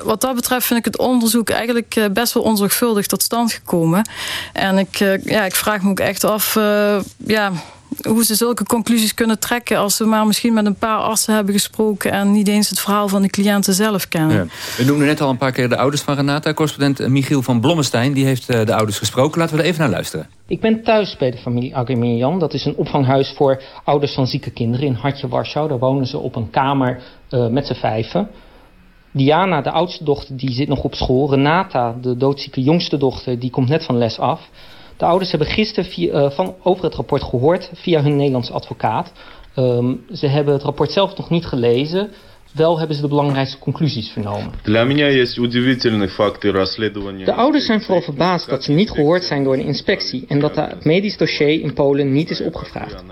wat dat betreft vind ik het onderzoek eigenlijk best wel onzorgvuldig tot stand gekomen. En ik, ja, ik vraag me ook echt af. ja hoe ze zulke conclusies kunnen trekken... als ze maar misschien met een paar artsen hebben gesproken... en niet eens het verhaal van de cliënten zelf kennen. Ja. We noemden net al een paar keer de ouders van Renata. Correspondent Michiel van Blommestein die heeft eh, de ouders gesproken. Laten we er even naar luisteren. Ik ben thuis bij de familie Agamirian. Dat is een opvanghuis voor ouders van zieke kinderen in Hartje, Warschau. Daar wonen ze op een kamer uh, met z'n vijven. Diana, de oudste dochter, die zit nog op school. Renata, de doodzieke jongste dochter, die komt net van les af. De ouders hebben gisteren via, uh, van, over het rapport gehoord via hun Nederlandse advocaat. Um, ze hebben het rapport zelf nog niet gelezen. Wel hebben ze de belangrijkste conclusies vernomen. De ouders zijn vooral verbaasd dat ze niet gehoord zijn door de inspectie en dat het medisch dossier in Polen niet is opgevraagd.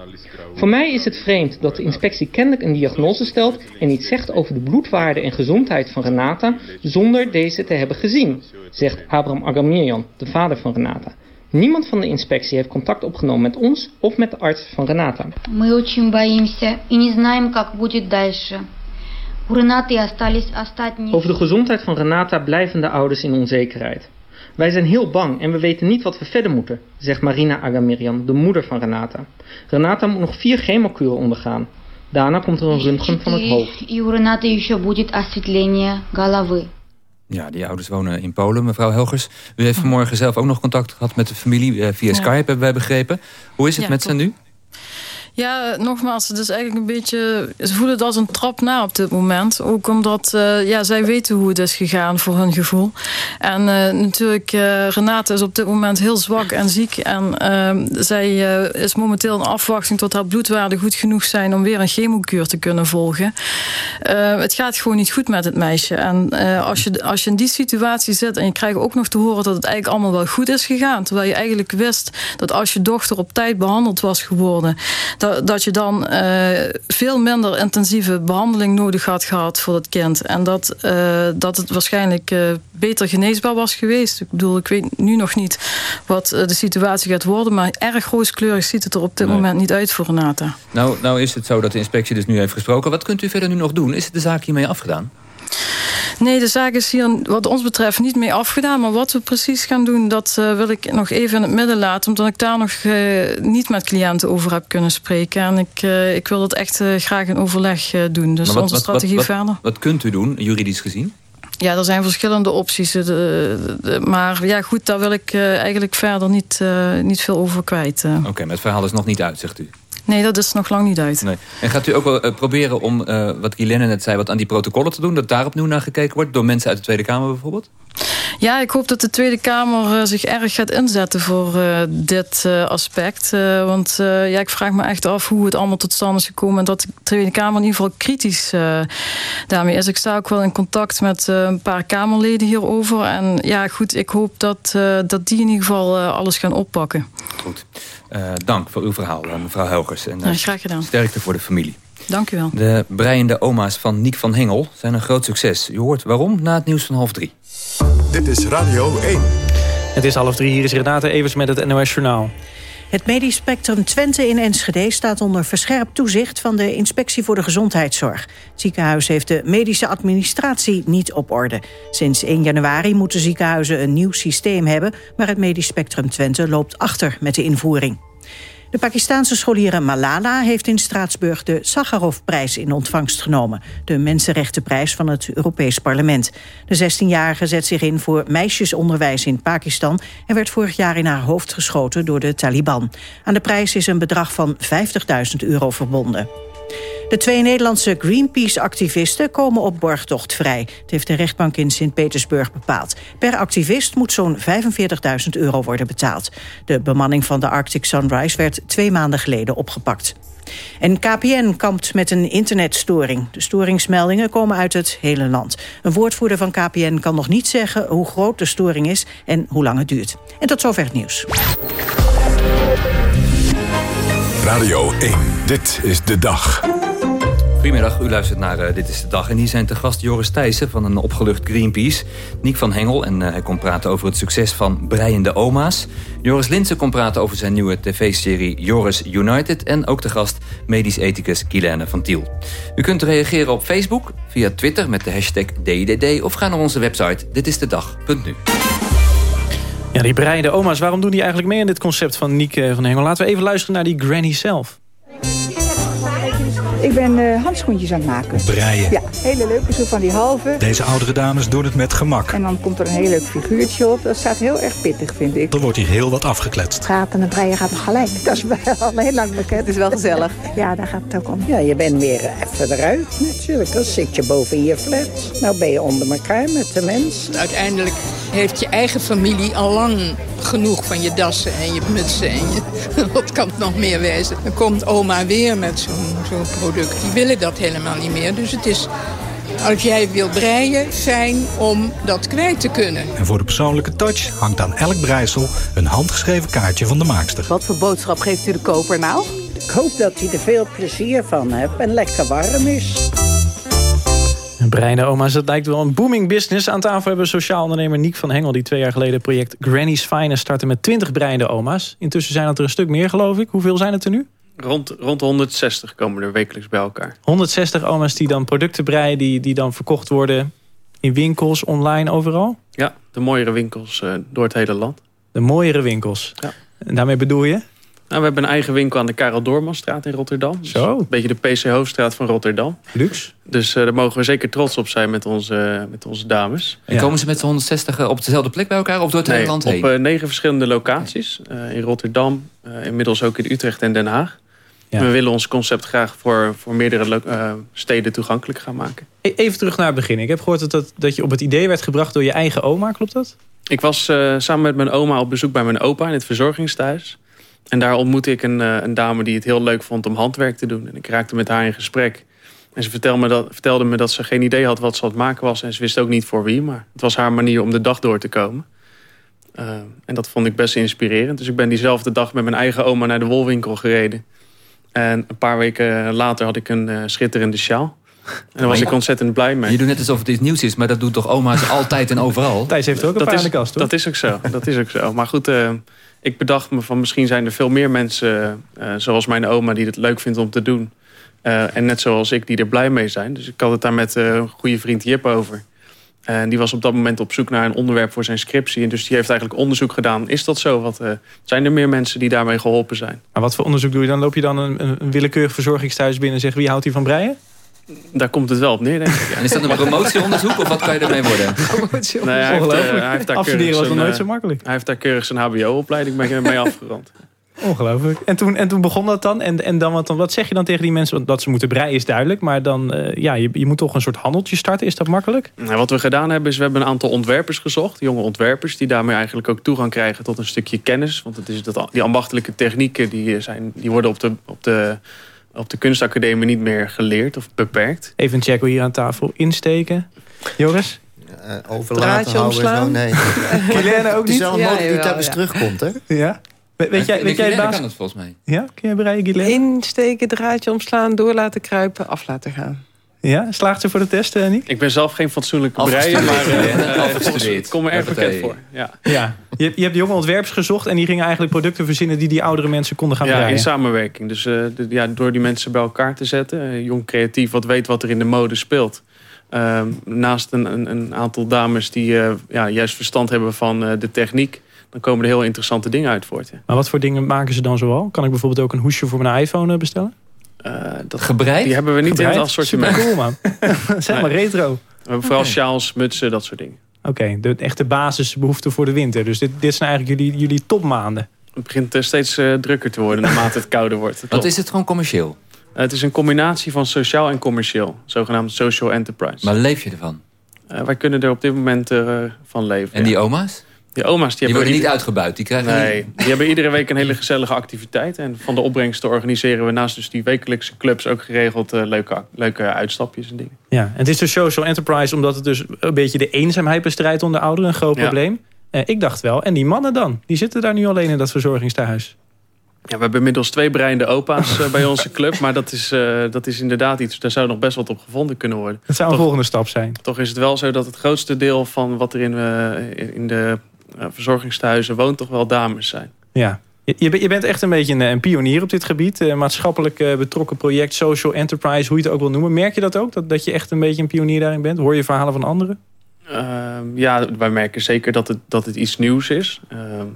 Voor mij is het vreemd dat de inspectie kennelijk een diagnose stelt en iets zegt over de bloedwaarde en gezondheid van Renata zonder deze te hebben gezien, zegt Abraham Agamirian, de vader van Renata. Niemand van de inspectie heeft contact opgenomen met ons of met de arts van Renata. Мы очень боимся и не знаем, как будет дальше. Over de gezondheid van Renata blijven de ouders in onzekerheid. Wij zijn heel bang en we weten niet wat we verder moeten, zegt Marina Agamirian, de moeder van Renata. Renata moet nog vier chemokuren ondergaan. Daarna komt er een röntgen van het hoofd. Ja, die ouders wonen in Polen. Mevrouw Helgers, u heeft vanmorgen zelf ook nog contact gehad met de familie eh, via. Skype, hebben wij begrepen. Hoe is het met ze nu? Ja, nogmaals, het is eigenlijk een beetje... Ze voelen het als een trap na op dit moment. Ook omdat eh, ja, zij weten hoe het is gegaan voor hun gevoel. En eh, natuurlijk, eh, Renate is op dit moment heel zwak en ziek. En zij is momenteel in afwachting tot haar bloedwaarden goed genoeg zijn... om weer een chemokuur te kunnen volgen. Het gaat gewoon niet goed met het meisje. En als, je, als je in die situatie zit en je krijgt ook nog te horen... dat het eigenlijk allemaal wel goed is gegaan... terwijl je eigenlijk wist dat als je dochter op tijd behandeld was geworden... dat, dat je dan eh, veel minder intensieve behandeling nodig had gehad voor het kind. En dat, eh, dat het waarschijnlijk eh, beter geneesbaar was geweest. Ik bedoel, ik weet nu nog niet wat de situatie gaat worden... maar erg rooskleurig ziet het er op dit Nee. moment niet uit voor Renata. Nou, nou is het zo dat de inspectie dus nu heeft gesproken. Wat kunt u verder nu nog doen? Is de zaak hiermee afgedaan? Nee, de zaak is hier wat ons betreft niet mee afgedaan. Maar wat we precies gaan doen, dat eh, wil ik nog even in het midden laten. Omdat ik daar nog eh, niet met cliënten over heb kunnen spreken. En ik, eh, ik wil dat echt graag in overleg doen. Dus onze strategie wat, verder. Wat kunt u doen, juridisch gezien? Ja, er zijn verschillende opties. de- de- maar ja, goed, daar wil ik eigenlijk verder niet, niet veel over kwijt. Oké, maar het verhaal is nog niet uit, zegt u. Nee, dat is nog lang niet uit. Nee. En gaat u ook wel eh, proberen om, eh, wat Guilaine net zei... wat aan die protocollen te doen, dat daar opnieuw naar gekeken wordt... door mensen uit de Tweede Kamer bijvoorbeeld? Ja, ik hoop dat de Tweede Kamer eh, zich erg gaat inzetten voor eh, dit eh, aspect. Want ja, ik vraag me echt af hoe het allemaal tot stand is gekomen. En dat de Tweede Kamer in ieder geval kritisch daarmee is. Ik sta ook wel in contact met een paar Kamerleden hierover. En ja, goed, ik hoop dat, dat die in ieder geval alles gaan oppakken. Goed. Dank voor uw verhaal, mevrouw Helgers. En, Ja, graag gedaan. Sterkte voor de familie. Dank u wel. De breiende oma's van Niek van Hengel zijn een groot succes. U hoort waarom na het nieuws van half drie. Dit is Radio 1. Het is half drie, hier is Renate Evers met het NOS Journaal. Het medisch spectrum Twente in Enschede staat onder verscherpt toezicht van de Inspectie voor de Gezondheidszorg. Het ziekenhuis heeft de medische administratie niet op orde. Sinds 1 januari moeten ziekenhuizen een nieuw systeem hebben, maar het medisch spectrum Twente loopt achter met de invoering. De Pakistaanse scholiere Malala heeft in Straatsburg de Sakharovprijs in ontvangst genomen. De mensenrechtenprijs van het Europees Parlement. De 16-jarige zet zich in voor meisjesonderwijs in Pakistan... en werd vorig jaar in haar hoofd geschoten door de Taliban. Aan de prijs is een bedrag van 50.000 euro verbonden. De twee Nederlandse Greenpeace-activisten komen op borgtocht vrij. Het heeft de rechtbank in Sint-Petersburg bepaald. Per activist moet zo'n 45.000 euro worden betaald. De bemanning van de Arctic Sunrise werd twee maanden geleden opgepakt. En KPN kampt met een internetstoring. De storingsmeldingen komen uit het hele land. Een woordvoerder van KPN kan nog niet zeggen hoe groot de storing is en hoe lang het duurt. En tot zover het nieuws. Radio 1, dit is de dag. Goedemiddag, u luistert naar eh, Dit is de Dag. En hier zijn te gast Joris Thijssen van een opgelucht Greenpeace. Niek van Hengel en eh, hij komt praten over het succes van breiende oma's. Joris Linsen komt praten over zijn nieuwe tv-serie Joris United. En ook de gast medisch ethicus Kielene van Tiel. U kunt reageren op Facebook, via Twitter met de hashtag DDD... of ga naar onze website ditistedag.nu. Ja, die breide oma's, waarom doen die eigenlijk mee aan dit concept van Niek eh, van Hengel? Laten we even luisteren naar die granny zelf. Ik ben eh, handschoentjes aan het maken. Breien. Ja, hele leuke, zo van die halve. Deze oudere dames doen het met gemak. En dan komt er een heel leuk figuurtje op. Dat staat heel erg pittig, vind ik. Er wordt hier heel wat afgekletst. Praten en breien gaat nog gelijk. Dat is wel al heel lang bekend. Het is wel gezellig. Ja, daar gaat het ook om. Ja, je bent weer even eruit natuurlijk. Dan zit je boven in je flat. Nou ben je onder elkaar met de mens. Uiteindelijk heeft je eigen familie al lang genoeg van je dassen en je mutsen. En je, wat kan het nog meer wezen? Dan komt oma weer met zo'n zo'n product. Die willen dat helemaal niet meer. Dus het is, als jij wil breien, fijn om dat kwijt te kunnen. En voor de persoonlijke touch hangt aan elk breisel een handgeschreven kaartje van de maakster. Wat voor boodschap geeft u de koper nou? Ik hoop dat hij er veel plezier van hebt en lekker warm is. Breide oma's, dat lijkt wel een booming business. Aan tafel hebben we sociaal ondernemer Niek van Hengel... die twee jaar geleden het project Granny's Finest startte met 20 breide oma's. Intussen zijn het er een stuk meer, geloof ik. Hoeveel zijn het er nu? Rond, rond de 160 komen er wekelijks bij elkaar. 160 oma's die dan producten breien... die, die dan verkocht worden in winkels, online, overal? Ja, de mooiere winkels eh, door het hele land. De mooiere winkels. Ja. En daarmee bedoel je? Nou, we hebben een eigen winkel aan de Karel Doormanstraat in Rotterdam. Dus Zo. Een beetje de PC Hoofdstraat van Rotterdam. Luxe. Dus eh, daar mogen we zeker trots op zijn met onze, met onze dames. En komen ze met z'n 160 op dezelfde plek bij elkaar of door het hele Nee, land op heen? eh, negen verschillende locaties. Eh, in Rotterdam, eh, inmiddels ook in Utrecht en Den Haag. Ja. We willen ons concept graag voor, voor meerdere eh, steden toegankelijk gaan maken. E- Even terug naar het begin. Ik heb gehoord dat, dat, dat je op het idee werd gebracht door je eigen oma, klopt dat? Ik was eh, samen met mijn oma op bezoek bij mijn opa in het verzorgingstehuis. En daar ontmoette ik een, eh, een dame die het heel leuk vond om handwerk te doen. En ik raakte met haar in gesprek. En ze vertelde me, dat, vertelde me dat ze geen idee had wat ze aan het maken was. En ze wist ook niet voor wie, maar het was haar manier om de dag door te komen. En dat vond ik best inspirerend. Dus ik ben diezelfde dag met mijn eigen oma naar de wolwinkel gereden. En een paar weken later had ik een eh, schitterende sjaal. En daar was ik ontzettend blij mee. Je doet net alsof het iets nieuws is, maar dat doen toch oma's altijd en overal? Thijs heeft er ook een dat paar is, in de kast, toch? Dat is ook zo. Dat is ook zo. Maar goed, eh, ik bedacht me van misschien zijn er veel meer mensen... eh, zoals mijn oma die het leuk vindt om te doen. Eh, en net zoals ik die er blij mee zijn. Dus ik had het daar met eh, een goede vriend Jip over. En die was op dat moment op zoek naar een onderwerp voor zijn scriptie. En dus die heeft eigenlijk onderzoek gedaan. Is dat zo? Wat, eh, zijn er meer mensen die daarmee geholpen zijn? Maar wat voor onderzoek doe je dan? Loop je dan een, een, willekeurig verzorgingstehuis binnen en zeg wie houdt hij van breien? Daar komt het wel op neer, denk ik. ja. En is dat een promotieonderzoek of wat kan je ermee worden? Nee, hij heeft, eh, hij heeft daar Afstuderen keurig was nog zijn, nooit eh, zo makkelijk. Hij heeft daar keurig zijn hbo-opleiding mee, mee afgerond. Ongelooflijk. En toen, en toen begon dat dan. En, en dan, wat, dan, wat zeg je dan tegen die mensen? Want dat ze moeten breien is duidelijk. Maar dan, eh, ja, je, je moet toch een soort handeltje starten. Is dat makkelijk? Nou, wat we gedaan hebben is, we hebben een aantal ontwerpers gezocht. Jonge ontwerpers die daarmee eigenlijk ook toegang krijgen tot een stukje kennis. Want het is dat, die ambachtelijke technieken die, eh, zijn, die worden op de, op, de, op de kunstacademie niet meer geleerd of beperkt. Even een check hier aan tafel insteken. Joris? Uh, overlaten Draadje houden? Nee. Ook Het is niet? wel een Ja, die telkens ja. terugkomt, hè? Ja. We- weet jij, weet jij de baas? kan het volgens mij. Ja, kun jij breien, Guilaine? Insteken, draadje omslaan, door laten kruipen, af laten gaan. Ja, slaagt ze voor de test, eh, Niek? Ik ben zelf geen fatsoenlijke breier, maar uh, Afgestudeerd. het komt me erg bekend voor. Ja. Ja. Je, je hebt jonge ontwerpers gezocht en die gingen eigenlijk producten verzinnen die die oudere mensen konden gaan Ja, breien. in samenwerking. Dus eh, de- ja, door die mensen bij elkaar te zetten. eh, jong creatief, wat weet wat er in de mode speelt. Ehm, naast een, een, een aantal dames die eh, ja, juist verstand hebben van eh, de techniek. Dan komen er heel interessante dingen uit voort. Ja. Maar wat voor dingen maken ze dan zoal? Kan ik bijvoorbeeld ook een hoesje voor mijn iPhone eh, bestellen? dat, Gebreid? Die hebben we niet in het assortiment. Supercool, man. Zeg maar retro. We hebben vooral sjaals, mutsen, dat soort dingen. Oké, de echte basisbehoeften voor de winter. Dus dit, dit zijn eigenlijk jullie, jullie topmaanden. Het begint eh, steeds eh, drukker te worden naarmate het kouder wordt. Wat is het gewoon commercieel? het is een combinatie van sociaal en commercieel. Zogenaamd social enterprise. Maar leef je ervan? Eh, wij kunnen er op dit moment eh, van leven. En die oma's? Die oma's die, Die worden niet uitgebuit. Die krijgen Nee, die hebben iedere week een hele gezellige activiteit. En van de opbrengsten organiseren we naast dus die wekelijkse clubs ook geregeld eh, leuke, leuke uitstapjes en dingen. Ja, en het is dus social enterprise omdat het dus een beetje de eenzaamheid bestrijdt onder ouderen. Een groot Ja. probleem. Eh, ik dacht wel. En die mannen dan? Die zitten daar nu alleen in dat verzorgingstehuis. Ja, we hebben inmiddels twee breiende opa's eh, bij onze club. Maar dat is, eh, dat is inderdaad iets, daar zou nog best wat op gevonden kunnen worden. Dat zou een volgende stap zijn. Toch is het wel zo dat het grootste deel van wat er in, in de verzorgingstehuizen woont... toch wel dames zijn. Ja. Je, je bent- echt een beetje een, een pionier op dit gebied. Eh, maatschappelijk eh, betrokken project, social enterprise, hoe je het ook wil noemen. Merk je dat ook? Dat, dat je echt een beetje een pionier daarin bent? Hoor je verhalen van anderen? Ehm, ja, wij merken zeker dat het, dat het iets nieuws is. Ehm,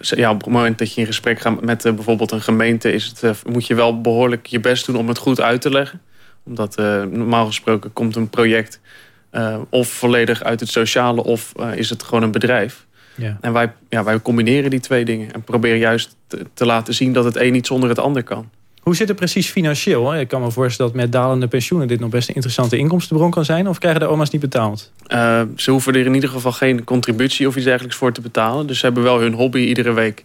ja, op het moment dat je in gesprek gaat met eh, bijvoorbeeld een gemeente... Is het, eh, moet je wel behoorlijk je best doen om het goed uit te leggen. Omdat eh, normaal gesproken komt een project... eh, of volledig uit het sociale of eh, is het gewoon een bedrijf. Ja. En wij, ja, wij combineren die twee dingen. En proberen juist te, te laten zien dat het een niet zonder het ander kan. Hoe zit het precies financieel? Ik kan me voorstellen dat met dalende pensioenen... dit nog best een interessante inkomstenbron kan zijn. Of krijgen de oma's niet betaald? Eh, ze hoeven er in ieder geval geen contributie of iets dergelijks voor te betalen. Dus ze hebben wel hun hobby iedere week.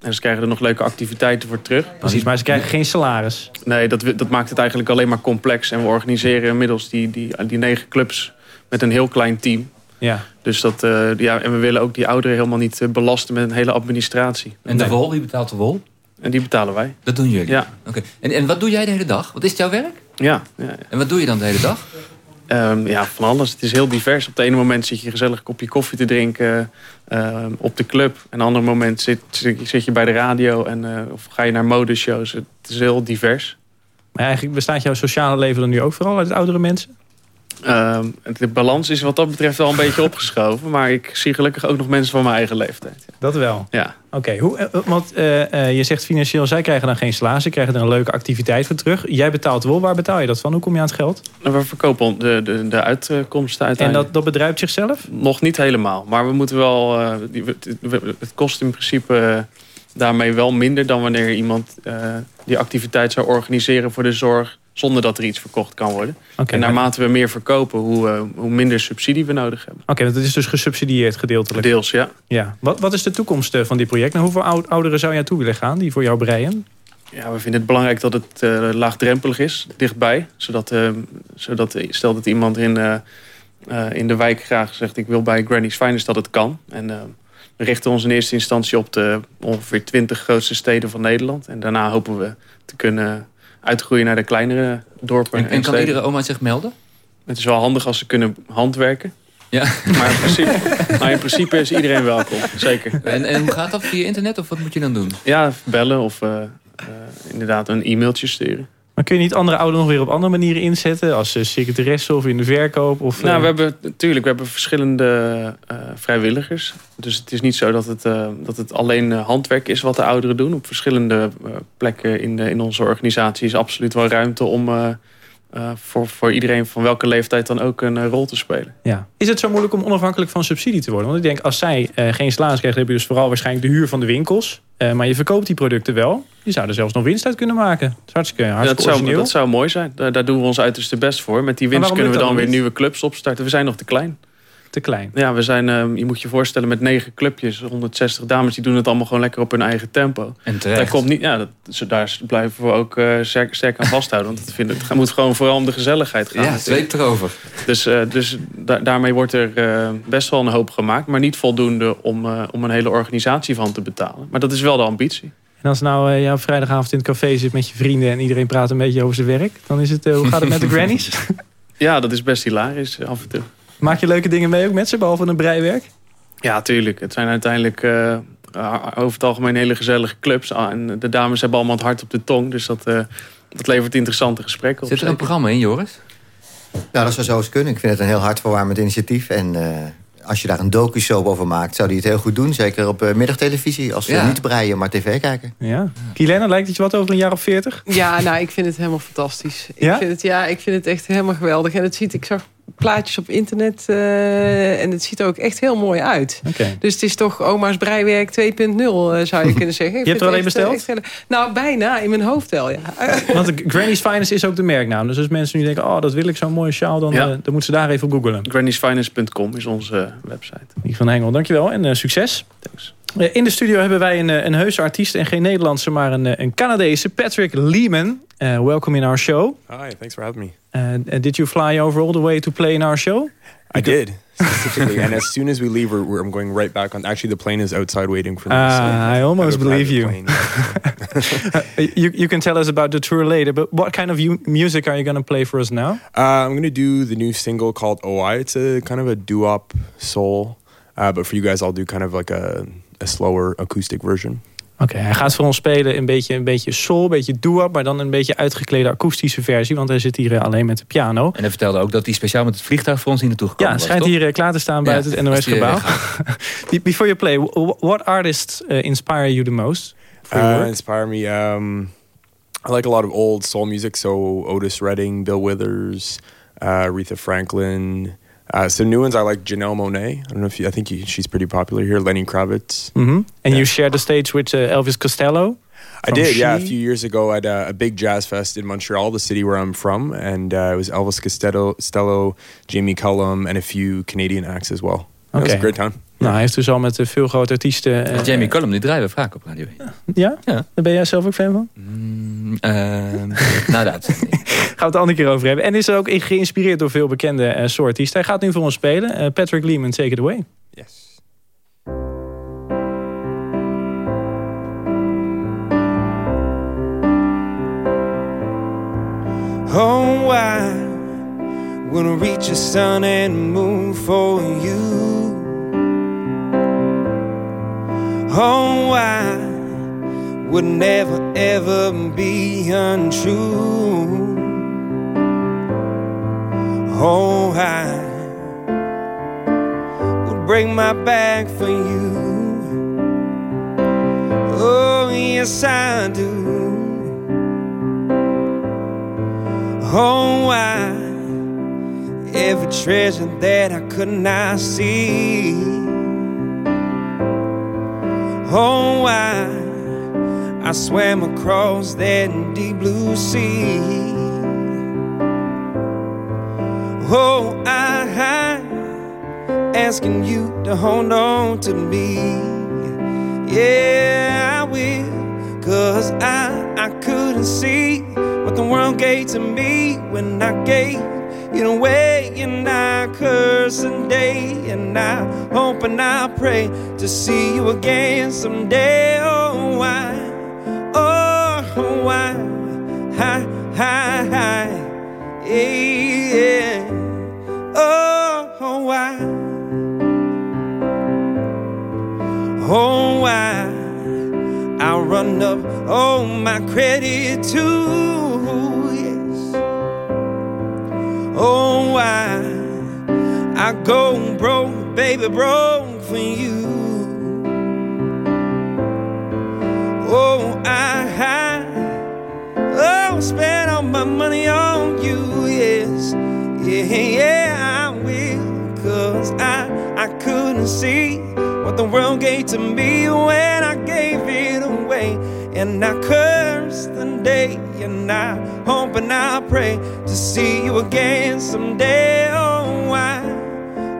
En ze krijgen er nog leuke activiteiten voor terug. Precies, maar ze krijgen geen salaris. Nee, dat, dat maakt het eigenlijk alleen maar complex. En we organiseren inmiddels die, die, die negen clubs met een heel klein team. Ja. Dus dat, eh, ja, en we willen ook die ouderen helemaal niet eh, belasten met een hele administratie. En de wol, wie betaalt de wol? En die betalen wij. Dat doen jullie? Ja. Oké. En, en wat doe jij de hele dag? Wat is het jouw werk? Ja, ja, ja. En wat doe je dan de hele dag? Ehm, ja, van alles. Het is heel divers. Op het ene moment zit je een gezellig kopje koffie te drinken ehm, op de club. En op een ander moment zit, zit, zit je bij de radio en, eh, of ga je naar modeshows. Het is heel divers. Maar eigenlijk bestaat jouw sociale leven dan nu ook vooral uit oudere mensen? Ehm, de balans is wat dat betreft wel een beetje opgeschoven. Maar ik zie gelukkig ook nog mensen van mijn eigen leeftijd. Dat wel? Ja. Oké, hoe? eh, want eh, eh, je zegt financieel, zij krijgen dan geen salaris. Ze krijgen er een leuke activiteit voor terug. Jij betaalt wel, waar betaal je dat van? Hoe kom je aan het geld? Nou, We verkopen de, de, de uitkomsten En uiteindelijk. dat, dat bedruipt zichzelf? Nog niet helemaal. Maar we moeten wel... eh, die- het- kost in principe eh, daarmee wel minder... dan wanneer iemand eh, die activiteit zou organiseren voor de zorg... zonder dat er iets verkocht kan worden. En naarmate we meer verkopen... Hoe, eh, hoe minder subsidie we nodig hebben. Oké, want het is dus gesubsidieerd gedeeltelijk. Deels, ja. Ja. Wat, wat is de toekomst eh, van dit project? Naar hoeveel oud- ouderen zou jij toe willen gaan die voor jou breien? Ja, we vinden het belangrijk dat het eh, laagdrempelig is, dichtbij. Zodat, zodat stel dat iemand in, in de wijk graag zegt... ik wil bij Granny's Finest dat het kan. En we richten ons in eerste instantie op de ongeveer 20 grootste steden van Nederland. En daarna hopen we te kunnen uitgroeien naar de kleinere dorpen. En, en kan steden. iedere oma zich melden? Het is wel handig als ze kunnen handwerken. Ja. Maar in principe, maar in principe is iedereen welkom, zeker. En, en hoe gaat dat via internet of wat moet je dan doen? Ja, bellen of eh, eh, inderdaad een e-mailtje sturen. Maar kun je niet andere ouderen nog weer op andere manieren inzetten? Als eh, secretaresse of in de verkoop? Of, Nou, eh, we hebben natuurlijk, we hebben verschillende eh, vrijwilligers. Dus het is niet zo dat het, dat het alleen handwerk is wat de ouderen doen. Op verschillende plekken in, de, in onze organisatie is absoluut wel ruimte om eh, voor, voor iedereen van welke leeftijd dan ook een eh, rol te spelen. Ja. Is het zo moeilijk om onafhankelijk van subsidie te worden? Want ik denk, als zij eh, geen salaris krijgen... heb je dus vooral waarschijnlijk de huur van de winkels. Eh, maar je verkoopt die producten wel. Je zou er zelfs nog winst uit kunnen maken. Dat is hartstikke, Ja, hartstikke dat, zou, dat zou mooi zijn. Daar, daar doen we ons uiterste best voor. Met die winst kunnen we dan weer niet? nieuwe clubs opstarten. We zijn nog te klein. Te klein. Ja, we zijn, eh, je moet je voorstellen, met negen clubjes, 160 dames, die doen het allemaal gewoon lekker op hun eigen tempo. En terecht. Daar, komt niet, ja, dat, daar blijven we ook eh, sterk, sterk aan vasthouden. Want ik vind het, het moet gewoon vooral om de gezelligheid gaan. Ja, zweep erover. Dus, eh, dus da- daarmee wordt er eh, best wel een hoop gemaakt, maar niet voldoende om, eh, om een hele organisatie van te betalen. Maar dat is wel de ambitie. En als nou eh, jij op vrijdagavond in het café zit met je vrienden... en iedereen praat een beetje over zijn werk... dan is het, hoe gaat het met de grannies? Ja, dat is best hilarisch af en toe. Maak je leuke dingen mee ook met ze, behalve een breiwerk? Ja, tuurlijk. Het zijn uiteindelijk eh, over het algemeen hele gezellige clubs. Ah, en de dames hebben allemaal het hart op de tong. Dus dat, eh, dat levert interessante gesprekken op. Zit er een programma in, Joris? Nou, dat zou zo eens kunnen. Ik vind het een heel hartverwarmend initiatief. En eh, als je daar een docu-show over maakt, zou die het heel goed doen. Zeker op eh, middagtelevisie. Als we Ja. niet breien, maar tv kijken. Ja. Kilena, lijkt het je wat over een jaar of veertig? Ja, nou, ik vind het helemaal fantastisch. Ja? Ik vind het, ja, ik vind het echt helemaal geweldig. En het ziet, ik zag plaatjes op internet eh, en het ziet er ook echt heel mooi uit. Dus het is toch oma's breiwerk 2.0, eh, zou je kunnen zeggen. Ik Je hebt er al het een echt, eh, besteld? echt nou, bijna. In mijn hoofd wel, ja. Want Granny's Finest is ook de merknaam. Dus als mensen nu denken, oh, dat wil ik zo'n mooie sjaal... dan, Ja. eh, dan moeten ze daar even op googlen. Granniesfinance.com is onze website. Nick van Hengel, dankjewel en succes. Thanks. In de studio hebben wij een, een heuse artiest en geen Nederlandse, maar een, een Canadese, Patrick Lehman. Uh, welcome in our show. Hi, thanks for having me. Uh, did you fly over all the way to play in our show? I did specifically, and as soon as we leave, we're, we're I'm going right back on. Actually, the plane is outside waiting for me. Ah, so I almost believe you. you. You can tell us about the tour later, but what kind of u- music are you going to play for us now? Uh, I'm going to do the new single called "OI." It's a kind of a doo-wop soul, uh, but for you guys, I'll do kind of like a, a slower acoustic version. Oké, hij gaat voor ons spelen een beetje, een beetje soul, een beetje doo maar dan een beetje uitgeklede akoestische versie, want hij zit hier eh, alleen met de piano. En hij vertelde ook dat hij speciaal met het vliegtuig voor ons hier naartoe gekomen Ja, was, schijnt toch? hier eh, klaar te staan Ja, buiten het NOS-gebouw. eh, Be- Before you play, wh- what artists inspire you the most Uh, inspire me. Um, I like a lot of old soul music, so Otis Redding, Bill Withers, uh, Aretha Franklin. Uh, some new ones I like Janelle Monet. I don't know if you, I think you, she's pretty popular here. Lenny Kravitz. Mhm. And you shared the stage with uh, Elvis Costello? I from did, yeah. A few years ago at uh, a big jazz fest in Montreal, the city where I'm from, and uh, it was Elvis Costello, Costello, Jamie Cullum, and a few Canadian acts as well. It was a great time. Nou, hij heeft dus al met eh, veel grote artiesten... eh, Jamie Cullum, die draaien we vaak op Radio 1. Ja? Ja. Daar ben jij zelf ook fan van? Ehm, nou, dat. Gaan we het de andere keer over hebben. En is er ook geïnspireerd door veel bekende eh soortartiesten. Hij gaat nu voor ons spelen. Eh, Patrick Lehman, take it away. Oh, I wanna reach the sun and moon for you. Oh, I would never ever be untrue. Oh, I would break my back for you. Oh, yes, I do. Oh, I every treasure that I could not see. Oh, I I swam across that deep blue sea. Oh, I, I asking you to hold on to me. Yeah, I will. Cause I, I couldn't see what the world gave to me when I gave it away. And I curse and day. And I hope and I pray to see you again someday. Oh, I, oh, oh I, hi, hi, hi. Yeah. Oh, why? I'll run up all my credit too, yes. Oh, why? I go broke, baby, broke for you. Oh, I, I oh, spend all my money on you, yes. Yeah, yeah, I will. Cause I, I couldn't see what the world gave to me when I gave it away. And I cursed the day, and I hope and I pray to see you again someday. Oh, I,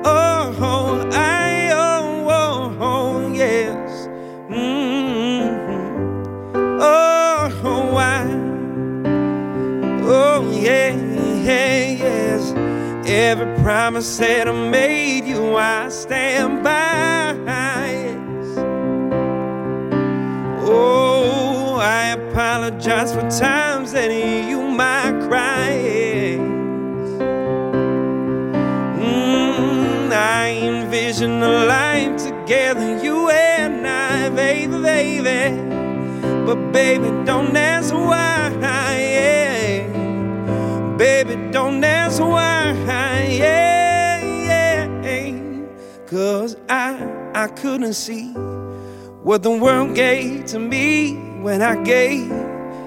oh, I, oh, oh, oh yes. Mm-hmm. Oh, I, oh, yeah, yeah, yes. Every promise that I made you, I stand by. Apologize for times that you might cry. Mm, I envision a life together, you and I, baby, baby. But baby, don't ask why. Yeah. Baby, don't ask why. Yeah, yeah. Cause I, I couldn't see what the world gave to me when I gave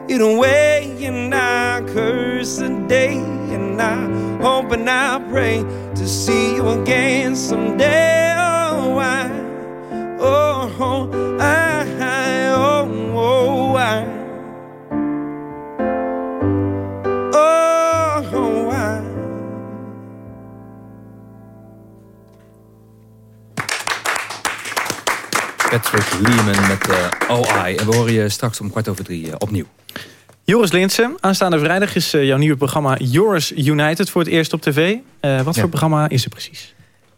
it away. And I curse the day. And I hope and I pray to see you again someday. Oh, I, oh, Patrick Lehman met uh, OI. En we horen je straks om kwart over drie uh, opnieuw. Joris Linsen, aanstaande vrijdag is uh, jouw nieuwe programma Joris United voor het eerst op tv. wat Ja. voor programma is het precies?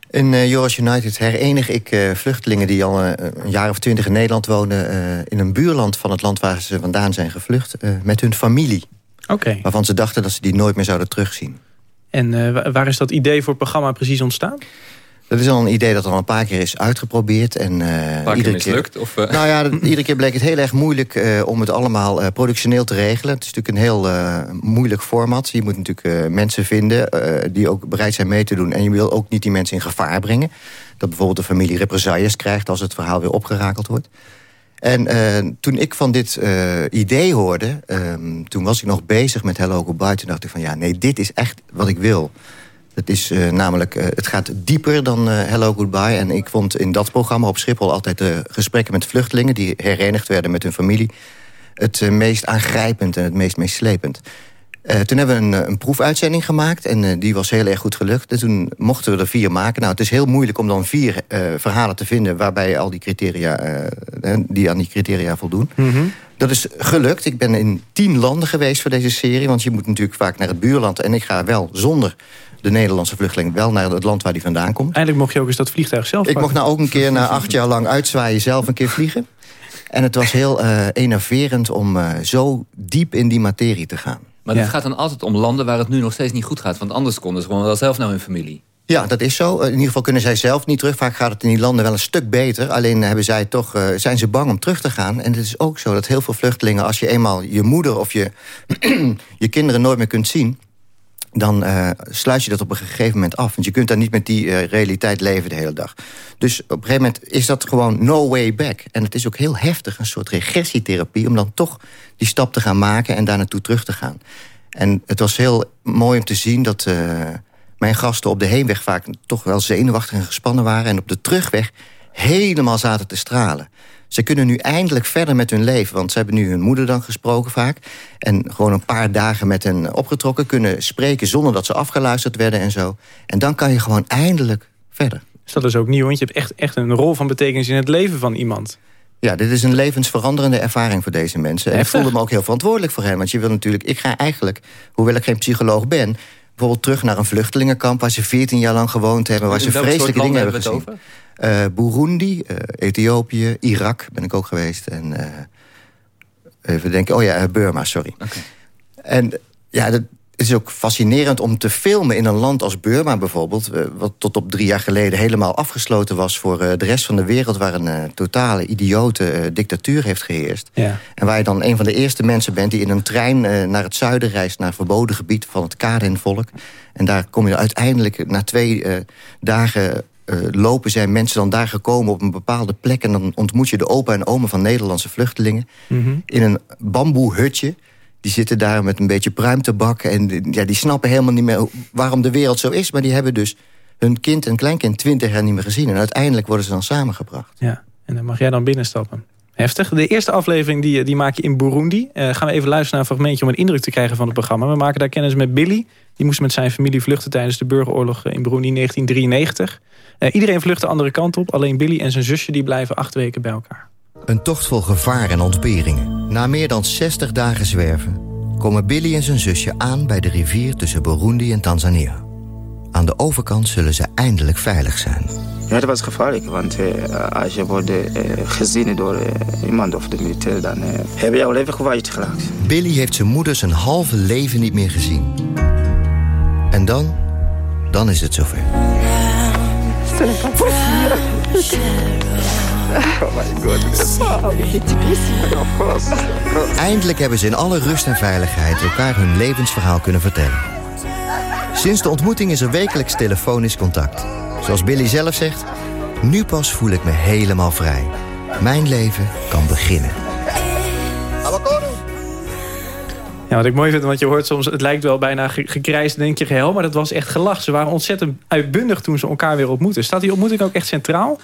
In uh, Joris United herenig ik uh, vluchtelingen die al uh, een jaar of twintig in Nederland wonen... in een buurland van het land waar ze vandaan zijn gevlucht... met hun familie. Oké. Waarvan ze dachten dat ze die nooit meer zouden terugzien. En waar is dat idee voor het programma precies ontstaan? Dat is al een idee dat al een paar keer is uitgeprobeerd. En, uh, een paar keer mislukt? Of, uh... Nou ja, iedere keer bleek het heel erg moeilijk uh, om het allemaal productioneel te regelen. Het is natuurlijk een heel moeilijk format. Je moet natuurlijk mensen vinden die ook bereid zijn mee te doen. En je wil ook niet die mensen in gevaar brengen. Dat bijvoorbeeld de familie represailles krijgt als het verhaal weer opgerakeld wordt. En toen ik van dit idee hoorde, toen was ik nog bezig met Hello Goodbye. Toen dacht ik van ja, nee, dit is echt wat ik wil. Het, is, uh, namelijk, uh, het gaat dieper dan uh, Hello Goodbye. En ik vond in dat programma op Schiphol altijd de gesprekken met vluchtelingen... die herenigd werden met hun familie... het meest aangrijpend en het meest meeslepend. toen hebben we een, een proefuitzending gemaakt en die was heel erg goed gelukt. En toen mochten we er vier maken. Nou, het is heel moeilijk om dan vier verhalen te vinden... waarbij al die criteria, die aan die criteria voldoen. Mhm. Mm -hmm. Dat is gelukt. Ik ben in tien landen geweest voor deze serie. Want je moet natuurlijk vaak naar het buurland. En ik ga wel zonder de Nederlandse vluchteling wel naar het land waar die vandaan komt. Eindelijk mocht je ook eens dat vliegtuig zelf Ik mocht nou ook een keer na acht jaar lang uitzwaaien zelf een keer vliegen. En het was heel uh, enerverend om uh, zo diep in die materie te gaan. Maar ja. het gaat dan altijd om landen waar het nu nog steeds niet goed gaat. Want anders konden ze gewoon wel zelf naar hun familie. Ja, dat is zo. In ieder geval kunnen zij zelf niet terug. Vaak gaat het in die landen wel een stuk beter. Alleen hebben zij toch, uh, zijn ze bang om terug te gaan. En het is ook zo dat heel veel vluchtelingen... als je eenmaal je moeder of je, je kinderen nooit meer kunt zien dan uh, sluit je dat op een gegeven moment af. Want je kunt dan niet met die uh, realiteit leven de hele dag. Dus op een gegeven moment is dat gewoon no way back. En het is ook heel heftig, een soort regressietherapie... om dan toch die stap te gaan maken en daar naartoe terug te gaan. En het was heel mooi om te zien dat uh, mijn gasten op de heenweg... vaak toch wel zenuwachtig en gespannen waren... en op de terugweg helemaal zaten te stralen. Ze kunnen nu eindelijk verder met hun leven. Want ze hebben nu hun moeder dan gesproken vaak. En gewoon een paar dagen met hen opgetrokken. Kunnen spreken zonder dat ze afgeluisterd werden en zo. En dan kan je gewoon eindelijk verder. Dus dat is ook nieuw, want je hebt echt, echt een rol van betekenis in het leven van iemand. Ja, dit is een levensveranderende ervaring voor deze mensen. En ik voelde me ook heel verantwoordelijk voor hen. Want je wil natuurlijk, ik ga eigenlijk, hoewel ik geen psycholoog ben... bijvoorbeeld terug naar een vluchtelingenkamp... waar ze 14 jaar lang gewoond hebben... waar ze vreselijke dingen hebben gezien. Uh, Burundi, uh, Ethiopië, Irak ben ik ook geweest. En uh, even denken, oh ja, Burma, sorry. Okay. En ja, dat is ook fascinerend om te filmen in een land als Burma bijvoorbeeld... wat tot op drie jaar geleden helemaal afgesloten was... voor de rest van de wereld waar een totale idiote dictatuur heeft geheerst. Ja. En waar je dan een van de eerste mensen bent... die in een trein naar het zuiden reist, naar het verboden gebied van het Karen-volk. En daar kom je uiteindelijk na twee dagen uh, lopen zijn mensen dan daar gekomen op een bepaalde plek... en dan ontmoet je de opa en oma van Nederlandse vluchtelingen... Mm -hmm. in een bamboehutje. Die zitten daar met een beetje pruim te bakken... en ja, die snappen helemaal niet meer waarom de wereld zo is... maar die hebben dus hun kind en kleinkind twintig jaar niet meer gezien... en uiteindelijk worden ze dan samengebracht. Ja, en dan mag jij dan binnenstappen. Heftig. De eerste aflevering die, die maak je in Burundi. Uh, gaan we even luisteren naar een fragmentje om een indruk te krijgen van het programma. We maken daar kennis met Billy. Die moest met zijn familie vluchten tijdens de burgeroorlog in Burundi in 1993. Uh, iedereen vlucht de andere kant op. Alleen Billy en zijn zusje die blijven acht weken bij elkaar. Een tocht vol gevaar en ontberingen. Na meer dan 60 dagen zwerven... komen Billy en zijn zusje aan bij de rivier tussen Burundi en Tanzania. Aan de overkant zullen ze eindelijk veilig zijn. Ja, dat was gevaarlijk, want uh, als je wordt uh, gezien door uh, iemand of de militair... dan heb je jouw leven kwijtgeraakt. Billy heeft zijn moeder zijn halve leven niet meer gezien. En dan, dan is het zover. Oh my goodness. Eindelijk hebben ze in alle rust en veiligheid elkaar hun levensverhaal kunnen vertellen. Sinds de ontmoeting is er wekelijks telefonisch contact. Zoals Billy zelf zegt, nu pas voel ik me helemaal vrij. Mijn leven kan beginnen. Ja, wat ik mooi vind, want je hoort soms, het lijkt wel bijna gekrijsd, denk je geheel, maar dat was echt gelach. Ze waren ontzettend uitbundig toen ze elkaar weer ontmoetten. Staat die ontmoeting ook echt centraal?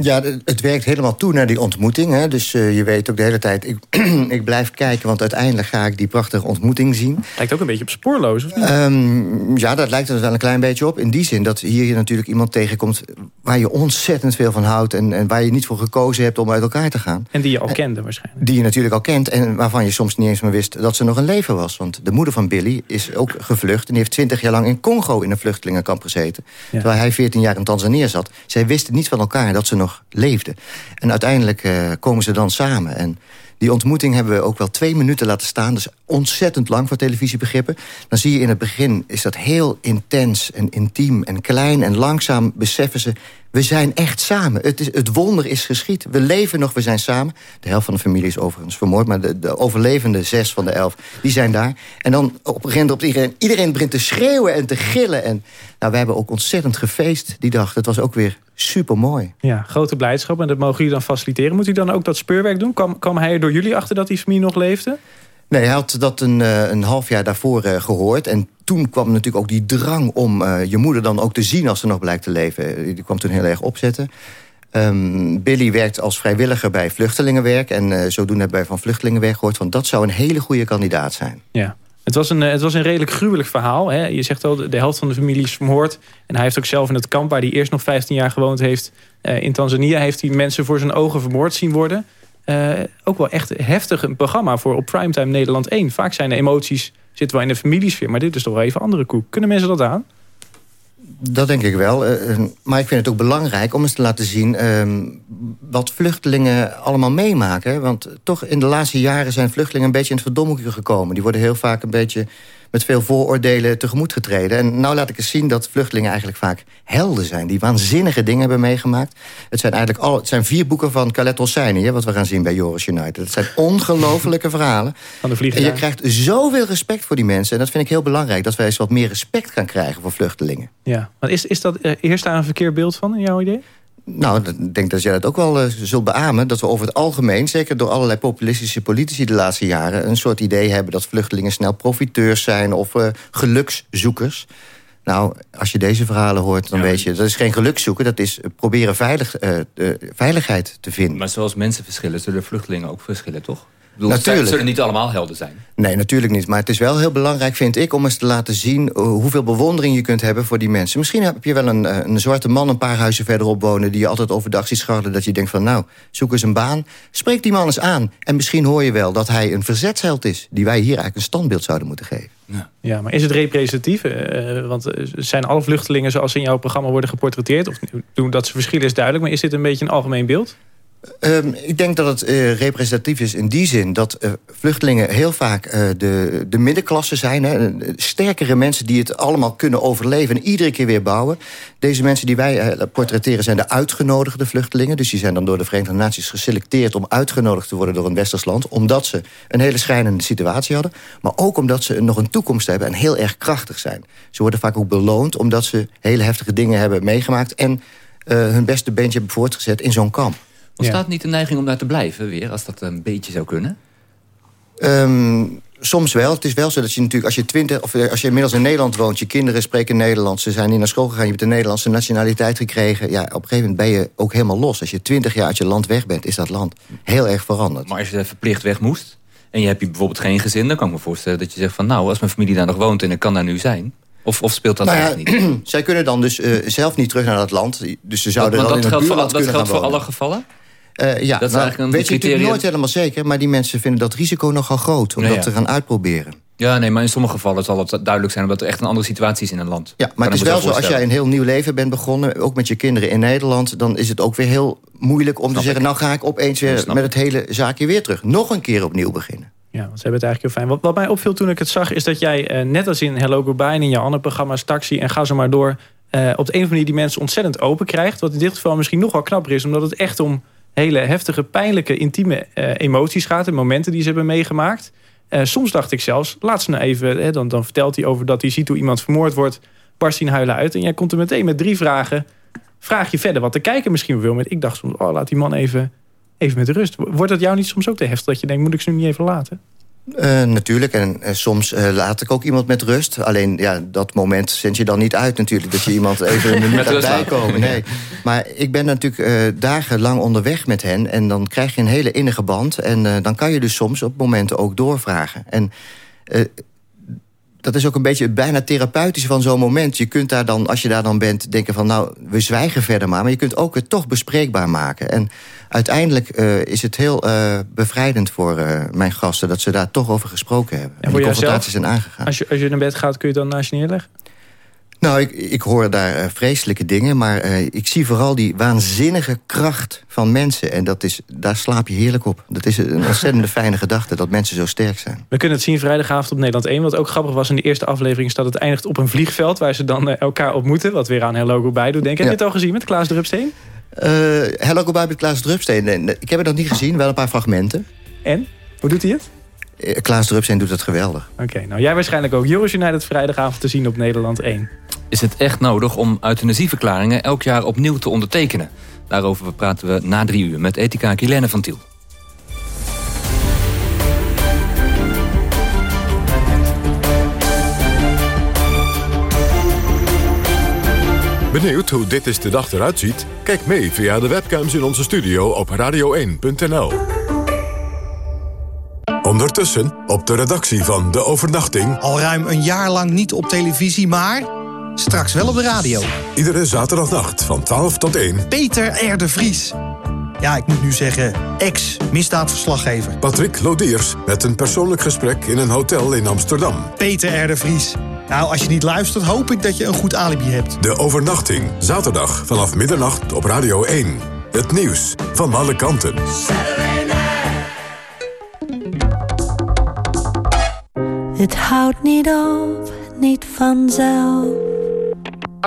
Ja, het werkt helemaal toe naar die ontmoeting. Hè. Dus uh, je weet ook de hele tijd, ik, ik blijf kijken... want uiteindelijk ga ik die prachtige ontmoeting zien. Lijkt ook een beetje op spoorloos, of niet? Um, ja, dat lijkt er wel een klein beetje op. In die zin dat hier natuurlijk iemand tegenkomt... waar je ontzettend veel van houdt... en, en waar je niet voor gekozen hebt om uit elkaar te gaan. En die je al kende waarschijnlijk. Die je natuurlijk al kent en waarvan je soms niet eens meer wist... dat ze nog een leven was. Want de moeder van Billy is ook gevlucht... en die heeft twintig jaar lang in Congo in een vluchtelingenkamp gezeten. Ja. Terwijl hij veertien jaar in Tanzania zat. Zij wisten niet van elkaar dat ze nog leefden. En uiteindelijk uh, komen ze dan samen. En die ontmoeting hebben we ook wel twee minuten laten staan. Dus ontzettend lang voor televisiebegrippen. Dan zie je in het begin is dat heel intens en intiem en klein. En langzaam beseffen ze, we zijn echt samen. Het, het wonder is geschied. We leven nog, we zijn samen. De helft van de familie is overigens vermoord. Maar de, de overlevende zes van de elf, die zijn daar. En dan op gegeven iedereen, iedereen begint te schreeuwen en te gillen. En nou, we hebben ook ontzettend gefeest die dag. Het was ook weer super mooi. Ja, grote blijdschap. En dat mogen jullie dan faciliteren. Moet u dan ook dat speurwerk doen? Kwam, kwam hij er door jullie achter dat die familie nog leefde? Nee, hij had dat een, een half jaar daarvoor gehoord. En toen kwam natuurlijk ook die drang om uh, je moeder dan ook te zien... als ze nog blijkt te leven. Die kwam toen heel erg opzetten. Um, Billy werkt als vrijwilliger bij vluchtelingenwerk. En zodoende hebben wij van vluchtelingenwerk gehoord... van dat zou een hele goede kandidaat zijn. Ja. Het was, een, het was een redelijk gruwelijk verhaal. Hè? Je zegt al, de helft van de familie is vermoord. En hij heeft ook zelf in het kamp waar hij eerst nog 15 jaar gewoond heeft... In Tanzania heeft hij mensen voor zijn ogen vermoord zien worden. Uh, ook wel echt heftig een programma voor op Primetime Nederland 1. Vaak zijn de emoties, zitten wel in de familiesfeer... maar dit is toch wel even andere koek. Kunnen mensen dat aan? Dat denk ik wel. Uh, maar ik vind het ook belangrijk om eens te laten zien... Uh, wat vluchtelingen allemaal meemaken. Want toch in de laatste jaren zijn vluchtelingen... een beetje in het verdomhoekje gekomen. Die worden heel vaak een beetje met veel vooroordelen tegemoet getreden. En nou laat ik eens zien dat vluchtelingen eigenlijk vaak helden zijn... die waanzinnige dingen hebben meegemaakt. Het zijn eigenlijk al, het zijn vier boeken van Khaled Hosseini... wat we gaan zien bij Joris United. Het zijn ongelofelijke verhalen. Van de en je krijgt zoveel respect voor die mensen. En dat vind ik heel belangrijk. Dat wij eens wat meer respect gaan krijgen voor vluchtelingen. Ja, maar is, is dat, uh, eerst daar een verkeerd beeld van in jouw idee? Nou, ik denk dat jij dat ook wel uh, zult beamen. Dat we over het algemeen, zeker door allerlei populistische politici de laatste jaren... een soort idee hebben dat vluchtelingen snel profiteurs zijn... of uh, gelukszoekers. Nou, als je deze verhalen hoort, dan weet je... dat is geen gelukszoeken, dat is proberen veilig, uh, veiligheid te vinden. Maar zoals mensen verschillen, zullen vluchtelingen ook verschillen, toch? Bedoel, natuurlijk. zullen niet allemaal helden zijn. Nee, natuurlijk niet. Maar het is wel heel belangrijk, vind ik... om eens te laten zien uh, hoeveel bewondering je kunt hebben voor die mensen. Misschien heb je wel een, uh, een zwarte man een paar huizen verderop wonen... die je altijd overdag ziet scharrelen. Dat je denkt van, nou, zoek eens een baan. Spreek die man eens aan. En misschien hoor je wel dat hij een verzetsheld is... die wij hier eigenlijk een standbeeld zouden moeten geven. Ja, ja maar is het representatief? Uh, want zijn alle vluchtelingen zoals in jouw programma worden geportretteerd? Of dat ze verschillen is duidelijk, maar is dit een beetje een algemeen beeld? Um, ik denk dat het uh, representatief is in die zin... dat uh, vluchtelingen heel vaak uh, de, de middenklasse zijn. Hè, sterkere mensen die het allemaal kunnen overleven... en iedere keer weer bouwen. Deze mensen die wij portretteren zijn de uitgenodigde vluchtelingen. Dus die zijn dan door de Verenigde Naties geselecteerd... om uitgenodigd te worden door een westers land. Omdat ze een hele schrijnende situatie hadden. Maar ook omdat ze nog een toekomst hebben en heel erg krachtig zijn. Ze worden vaak ook beloond omdat ze hele heftige dingen hebben meegemaakt... en hun beste beentje hebben voortgezet in zo'n kamp. Ontstaat niet de neiging om daar te blijven weer, als dat een beetje zou kunnen? Um, soms wel. Het is wel zo dat je natuurlijk, als je twintig, of als je inmiddels in Nederland woont, je kinderen spreken Nederlands, ze zijn niet naar school gegaan, je hebt de Nederlandse nationaliteit gekregen. Ja, op een gegeven moment ben je ook helemaal los. Als je twintig jaar uit je land weg bent, is dat land heel erg veranderd. Maar als je verplicht weg moest, en je hebt bijvoorbeeld geen gezin, dan kan ik me voorstellen dat je zegt van nou, als mijn familie daar nog woont en ik kan daar nu zijn. Of, of speelt dat nou ja, niet? Zij kunnen dan dus uh, zelf niet terug naar dat land. Dus ze zouden dan dat in geldt, voor, dat geldt voor alle gevallen? Uh, ja, dat is nou, eigenlijk een weet je criterium. natuurlijk nooit helemaal zeker... maar die mensen vinden dat risico nogal groot om Ja, dat ja. te gaan uitproberen. Ja, nee, maar in sommige gevallen zal het duidelijk zijn... omdat er echt een andere situatie is in een land. Ja, maar het is wel zo, als jij een heel nieuw leven bent begonnen... ook met je kinderen in Nederland... dan is het ook weer heel moeilijk om te zeggen... nou ga ik opeens weer met het hele zaakje weer terug. Nog een keer opnieuw beginnen. Ja, want ze hebben het eigenlijk heel fijn. Wat, wat mij opviel toen ik het zag... is dat jij, eh, net als in Hello Goodbye... en in je andere programma's, Taxi en ga zo maar door... eh, op de een of andere manier die mensen ontzettend open krijgt. Wat in dit geval misschien nog wel knapper is... omdat het echt om hele heftige, pijnlijke, intieme eh, emoties gaat... en momenten die ze hebben meegemaakt. Eh, soms dacht ik zelfs, laat ze nou even... Hè, dan, dan vertelt hij over dat hij ziet hoe iemand vermoord wordt... barst hij in huilen uit. En jij komt er meteen met drie vragen... vraag je verder wat de kijker misschien wil. Met, ik dacht soms, oh, laat die man even, even met rust. Wordt dat jou niet soms ook te heftig? Dat je denkt, moet ik ze nu niet even laten? Eh, natuurlijk, en eh, soms eh, laat ik ook iemand met rust. Alleen ja, dat moment zend je dan niet uit natuurlijk... dat je iemand even een minuut laat bijkomen. Nee. Maar ik ben natuurlijk dagenlang onderweg met hen... en dan krijg je een hele innige band. En dan kan je dus soms op momenten ook doorvragen. En dat is ook een beetje bijna therapeutisch van zo'n moment. Je kunt daar dan, als je daar dan bent, denken van... nou, we zwijgen verder maar. Maar je kunt ook het toch bespreekbaar maken. En uiteindelijk eh, is het heel eh, bevrijdend voor eh, mijn gasten... dat ze daar toch over gesproken hebben. En, voor die confrontaties zijn aangegaan. Als je, als je naar bed gaat, kun je het dan naast je neerleggen? Nou, ik, ik hoor daar eh, vreselijke dingen... maar eh, ik zie vooral die waanzinnige kracht van mensen. En dat is, daar slaap je heerlijk op. Dat is een ontzettende fijne gedachte, dat mensen zo sterk zijn. We kunnen het zien vrijdagavond op Nederland 1. Wat ook grappig was in de eerste aflevering... is dat het eindigt op een vliegveld... waar ze dan eh, elkaar ontmoeten. Wat weer aan Hello Goodbye doet. Denk. Heb je het al gezien met Klaas Drupsteen? Hello Goodbye met Klaas Drupsteen. Nee, Ik heb het nog niet gezien, wel een paar fragmenten. En? Hoe doet hij het? Klaas Drupsteen doet het geweldig. Oké, nou jij waarschijnlijk ook. Joris United vrijdagavond te zien op Nederland 1. Is het echt nodig om euthanasieverklaringen elk jaar opnieuw te ondertekenen? Daarover praten we na drie uur met ethica Guilaine van Tiel. Benieuwd hoe dit is de dag eruit ziet? Kijk mee via de webcams in onze studio op radio1.nl. Ondertussen op de redactie van De Overnachting... Al ruim een jaar lang niet op televisie, maar straks wel op de radio. iedere zaterdagnacht van 12 tot 1... Peter R. de Vries. Ja, ik moet nu zeggen, ex-misdaadverslaggever. Patrick Lodiers met een persoonlijk gesprek in een hotel in Amsterdam. Peter R. de Vries. Nou, als je niet luistert, hoop ik dat je een goed alibi hebt. De Overnachting, zaterdag vanaf middernacht op Radio 1. Het nieuws van alle kanten. Het houdt niet op, niet vanzelf.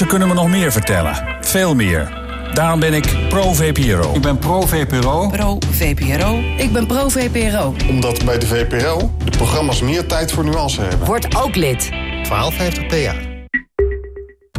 Ze kunnen me nog meer vertellen. Veel meer. Daarom ben ik pro-VPRO. Ik ben pro-VPRO. Pro-VPRO. Ik ben pro-VPRO. Omdat bij de VPRO de programma's meer tijd voor nuance hebben. Word ook lid. 1250 PA.